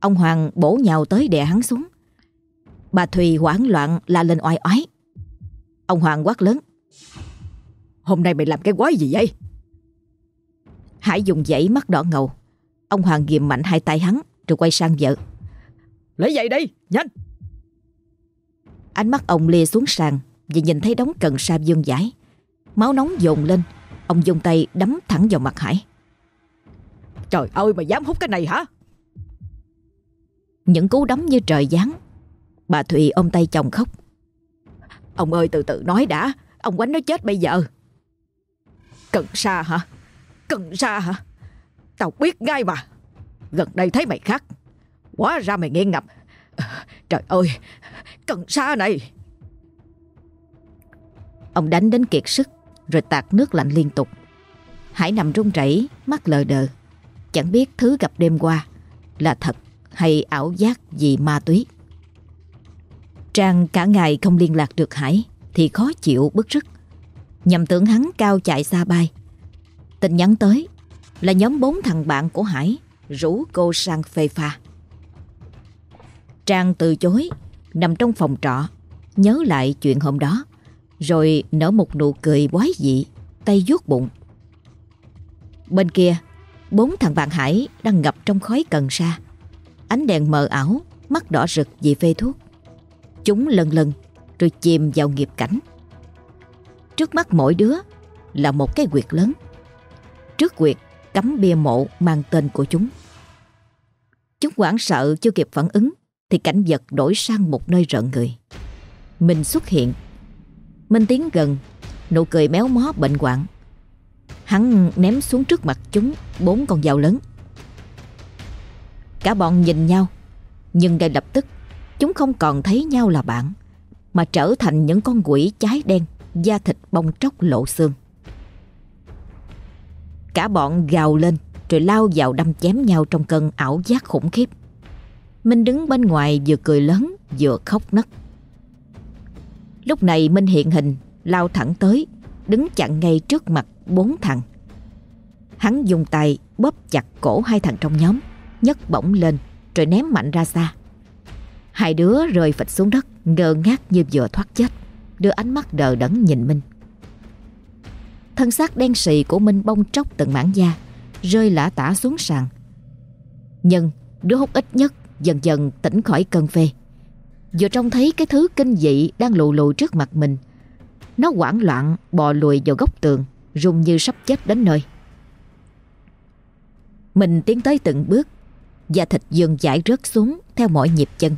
Ông Hoàng bổ nhào tới đè hắn xuống. Bà Thùy hoảng loạn la lên oai oái. Ông Hoàng quát lớn. Hôm nay mày làm cái quái gì vậy? Hải dùng dãy mắt đỏ ngầu. Ông Hoàng ghim mạnh hai tay hắn Rồi quay sang vợ. Lấy dậy đi nhanh! Ánh mắt ông lia xuống sàn Và nhìn thấy đống cần sa dương giải. Máu nóng dồn lên. Ông dùng tay đấm thẳng vào mặt Hải Trời ơi mà dám hút cái này hả? Những cú đấm như trời giáng Bà Thùy ôm tay chồng khóc. Ông ơi từ từ nói đã Ông quánh nó chết bây giờ. Cần sa hả? Cần sa hả? Tao biết ngay mà. Gần đây thấy mày khác. Quá ra mày nghiện ngập. Trời ơi Cần sa này. Ông đánh đến kiệt sức Rồi tạt nước lạnh liên tục. Hải nằm run rẩy Mắt lờ đờ Chẳng biết thứ gặp đêm qua Là thật hay ảo giác vì ma túy. Trang cả ngày không liên lạc được Hải Thì khó chịu bức rứt. Nhầm tưởng hắn cao chạy xa bay. Tin nhắn tới Là nhóm bốn thằng bạn của Hải Rủ cô sang phê pha. Trang từ chối, Nằm trong phòng trọ, Nhớ lại chuyện hôm đó, Rồi nở một nụ cười quái dị, Tay vuốt bụng. Bên kia Bốn thằng bạn Hải đang ngập trong khói cần sa. Ánh đèn mờ ảo, Mắt đỏ rực vì phê thuốc. Chúng lần lần Rồi chìm vào nghiệp cảnh. Trước mắt mỗi đứa Là một cái quyệt lớn. Trước quyệt, cắm bia mộ mang tên của chúng. Chúng hoảng sợ chưa kịp phản ứng Thì cảnh vật đổi sang một nơi rợn người. Mình xuất hiện. Minh tiến gần, Nụ cười méo mó bệnh hoạn. Hắn ném xuống trước mặt chúng Bốn con dao lớn. Cả bọn nhìn nhau, Nhưng ngay lập tức, Chúng không còn thấy nhau là bạn, Mà trở thành những con quỷ cháy đen, Da thịt bong tróc lộ xương. Cả bọn gào lên Rồi lao vào đâm chém nhau Trong cơn ảo giác khủng khiếp. Minh đứng bên ngoài vừa cười lớn Vừa khóc nấc. Lúc này Minh hiện hình, Lao thẳng tới, Đứng chặn ngay trước mặt bốn thằng. Hắn dùng tay bóp chặt cổ hai thằng trong nhóm, nhấc bổng lên rồi ném mạnh ra xa. Hai đứa rơi phịch xuống đất, Ngơ ngác như vừa thoát chết, Đưa ánh mắt đờ đẫn nhìn Minh. Thân xác đen sì của Minh bong tróc từng mảng da, Rơi lả tả xuống sàn. Nhưng đứa hút ít nhất Dần dần tỉnh khỏi cơn phê. Vừa trông thấy cái thứ kinh dị Đang lù lù trước mặt mình, Nó hoảng loạn bò lùi vào góc tường. Rung như sắp chết đến nơi. Mình tiến tới từng bước Da thịt dường dãi rớt xuống Theo mọi nhịp chân.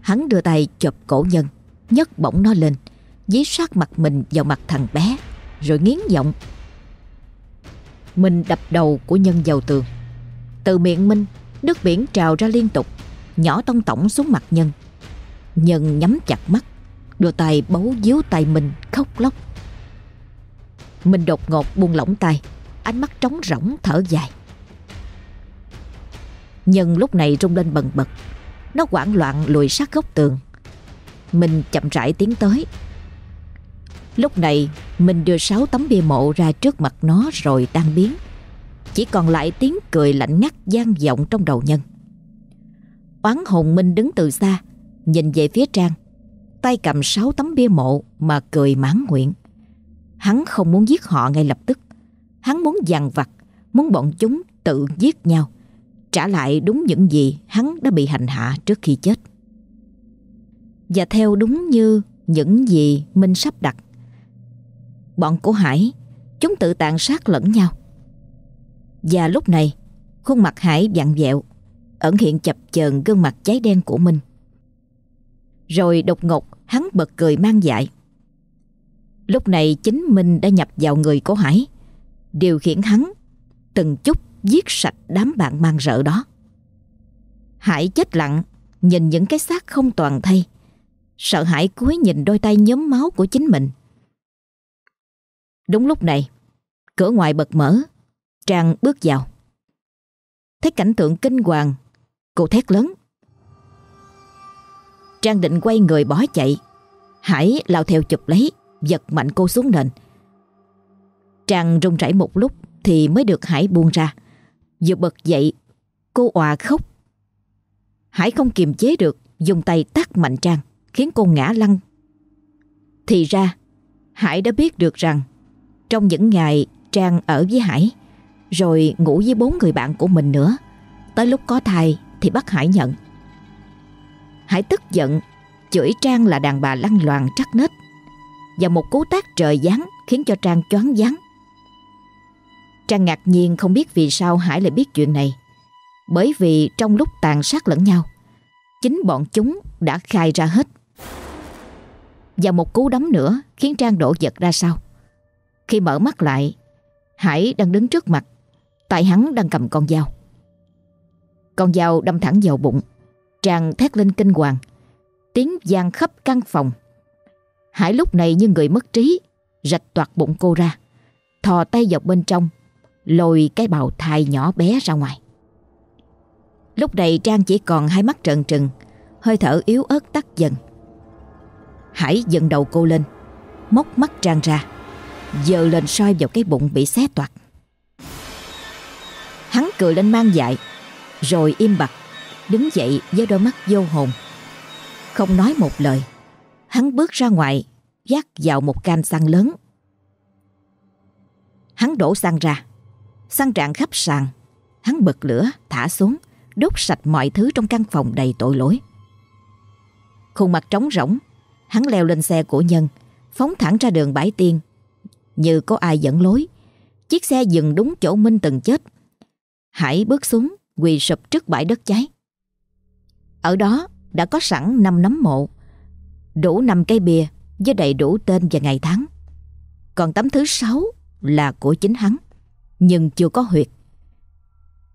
Hắn đưa tay chụp cổ nhân, nhấc bổng nó lên, Dí sát mặt mình vào mặt thằng bé, Rồi nghiến giọng. Mình đập đầu của nhân vào tường. Từ miệng Minh Nước biển trào ra liên tục, Nhỏ tông tổng xuống mặt nhân. Nhân nhắm chặt mắt, Đưa tay bấu díu tay mình, khóc lóc mình đột ngột buông lỏng tay, Ánh mắt trống rỗng thở dài. Nhân lúc này rung lên bần bật, Nó hoảng loạn lùi sát góc tường. Mình chậm rãi tiến tới. Lúc này, Mình đưa sáu tấm bia mộ ra trước mặt nó rồi tan biến. Chỉ còn lại tiếng cười lạnh ngắt gian vọng trong đầu nhân. Oán hồn Minh đứng từ xa, Nhìn về phía Trang. Tay cầm sáu tấm bia mộ Mà cười mãn nguyện. Hắn không muốn giết họ ngay lập tức Hắn muốn dằn vặt Muốn bọn chúng tự giết nhau trả lại đúng những gì hắn đã bị hành hạ trước khi chết. Và theo đúng như những gì Minh sắp đặt. Bọn của Hải, chúng tự tàn sát lẫn nhau. Và lúc này, khuôn mặt Hải vặn vẹo, ẩn hiện chập chờn gương mặt cháy đen của Minh. Rồi đột ngột hắn bật cười mang dại. Lúc này chính mình đã nhập vào người của Hải, điều khiển hắn từng chút giết sạch đám bạn mang rợ đó. Hải chết lặng, nhìn những cái xác không toàn thây. Sợ hãi cúi nhìn đôi tay nhóm máu của chính mình. Đúng lúc này, cửa ngoài bật mở, Trang bước vào. Thấy cảnh tượng kinh hoàng, cô thét lớn. Trang định quay người bỏ chạy, Hải lao theo chụp lấy, giật mạnh cô xuống nền. Trang rung rẩy một lúc thì mới được Hải buông ra. Vừa bật dậy, cô òa khóc. Hải không kiềm chế được, dùng tay tát mạnh Trang, khiến cô ngã lăn. Thì ra, Hải đã biết được rằng trong những ngày Trang ở với Hải, rồi ngủ với bốn người bạn của mình nữa, tới lúc có thai thì bắt Hải nhận. Hải tức giận, chửi Trang là đàn bà lăng loàn trắc nết và một cú tác trời giáng khiến cho Trang choáng váng. Trang ngạc nhiên không biết vì sao Hải lại biết chuyện này. Bởi vì trong lúc tàn sát lẫn nhau, chính bọn chúng đã khai ra hết. Và một cú đấm nữa khiến Trang đổ giật ra sau. Khi mở mắt lại, Hải đang đứng trước mặt, tại hắn đang cầm con dao. Con dao đâm thẳng vào bụng, Trang thét lên kinh hoàng, tiếng gian khắp căn phòng. Hải lúc này như người mất trí, rạch toạc bụng cô ra, thò tay vào bên trong lôi cái bào thai nhỏ bé ra ngoài. Lúc này Trang chỉ còn hai mắt trợn trừng, hơi thở yếu ớt tắt dần. Hải dần đầu cô lên, móc mắt Trang ra, giờ lên soi vào cái bụng bị xé toạc. Hắn cười lên mang dại, rồi im bặt, đứng dậy với đôi mắt vô hồn. Không nói một lời, hắn bước ra ngoài, dắt vào một can xăng lớn. Hắn đổ xăng ra, Xăng trạng khắp sàn. Hắn bật lửa thả xuống Đốt sạch mọi thứ trong căn phòng đầy tội lỗi. Khuôn mặt trống rỗng Hắn leo lên xe của nhân Phóng thẳng ra đường bãi tiên. Như có ai dẫn lối Chiếc xe dừng đúng chỗ Minh từng chết. Hải bước xuống Quỳ sụp trước bãi đất cháy. Ở đó đã có sẵn năm nấm mộ. Đủ năm cây bìa Với đầy đủ tên và ngày tháng Còn tấm thứ sáu là của chính hắn nhưng chưa có huyệt.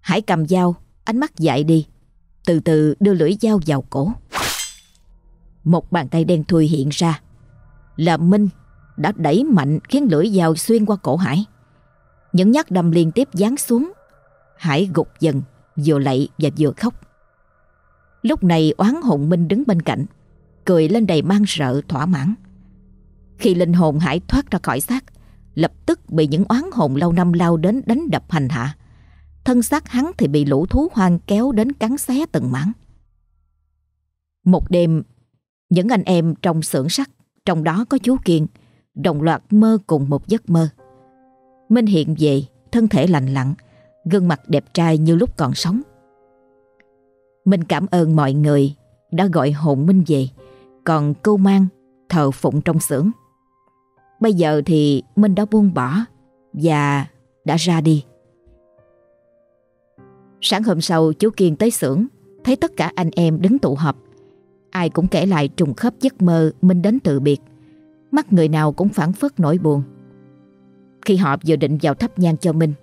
Hải cầm dao, ánh mắt dại đi, từ từ đưa lưỡi dao vào cổ. Một bàn tay đen thui hiện ra, là Minh đã đẩy mạnh khiến lưỡi dao xuyên qua cổ Hải. Những nhát đâm liên tiếp giáng xuống, Hải gục dần, vừa lạy và vừa khóc. Lúc này oán hồn Minh đứng bên cạnh, cười lên đầy mang sợ thỏa mãn. Khi linh hồn Hải thoát ra khỏi xác, lập tức bị những oán hồn lâu năm lao đến đánh đập hành hạ. Thân xác hắn thì bị lũ thú hoang kéo đến cắn xé từng mảng. Một đêm, những anh em trong xưởng sắt, trong đó có chú Kiên, đồng loạt mơ cùng một giấc mơ. Minh hiện về, thân thể lành lặn, gương mặt đẹp trai như lúc còn sống. Minh cảm ơn mọi người đã gọi hồn Minh về, còn câu mang thờ phụng trong xưởng. Bây giờ thì Minh đã buông bỏ và đã ra đi. Sáng hôm sau chú Kiên tới xưởng thấy tất cả anh em đứng tụ họp. Ai cũng kể lại trùng khớp giấc mơ Minh đến từ biệt. Mắt người nào cũng phản phất nỗi buồn. Khi họ vừa định vào thắp nhang cho Minh,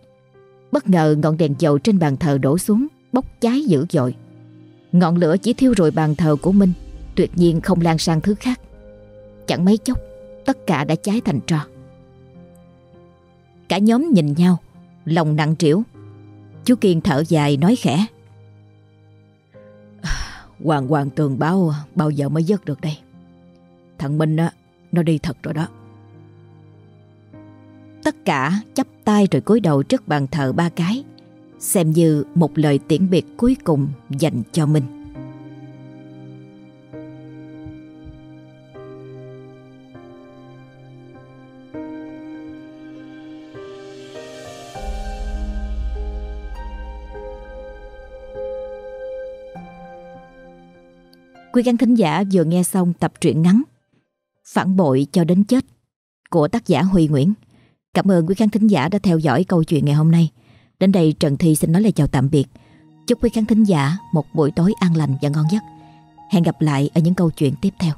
bất ngờ ngọn đèn dầu trên bàn thờ đổ xuống, bốc cháy dữ dội. Ngọn lửa chỉ thiêu rồi bàn thờ của Minh, tuyệt nhiên không lan sang thứ khác. Chẳng mấy chốc, tất cả đã cháy thành tro. Cả nhóm nhìn nhau, lòng nặng trĩu. Chú Kiên thở dài nói khẽ. Hoàng hoàng tường báo bao giờ mới dứt được đây. Thằng Minh á, nó đi thật rồi đó. Tất cả chắp tay rồi cúi đầu trước bàn thờ ba cái, xem như một lời tiễn biệt cuối cùng dành cho Minh. Quý khán thính giả vừa nghe xong tập truyện ngắn Phản bội cho đến chết của tác giả Huy Nguyễn. Cảm ơn quý khán thính giả đã theo dõi câu chuyện ngày hôm nay. Đến đây Trần Thi xin nói lời chào tạm biệt. Chúc quý khán thính giả một buổi tối an lành và ngon giấc. Hẹn gặp lại ở những câu chuyện tiếp theo.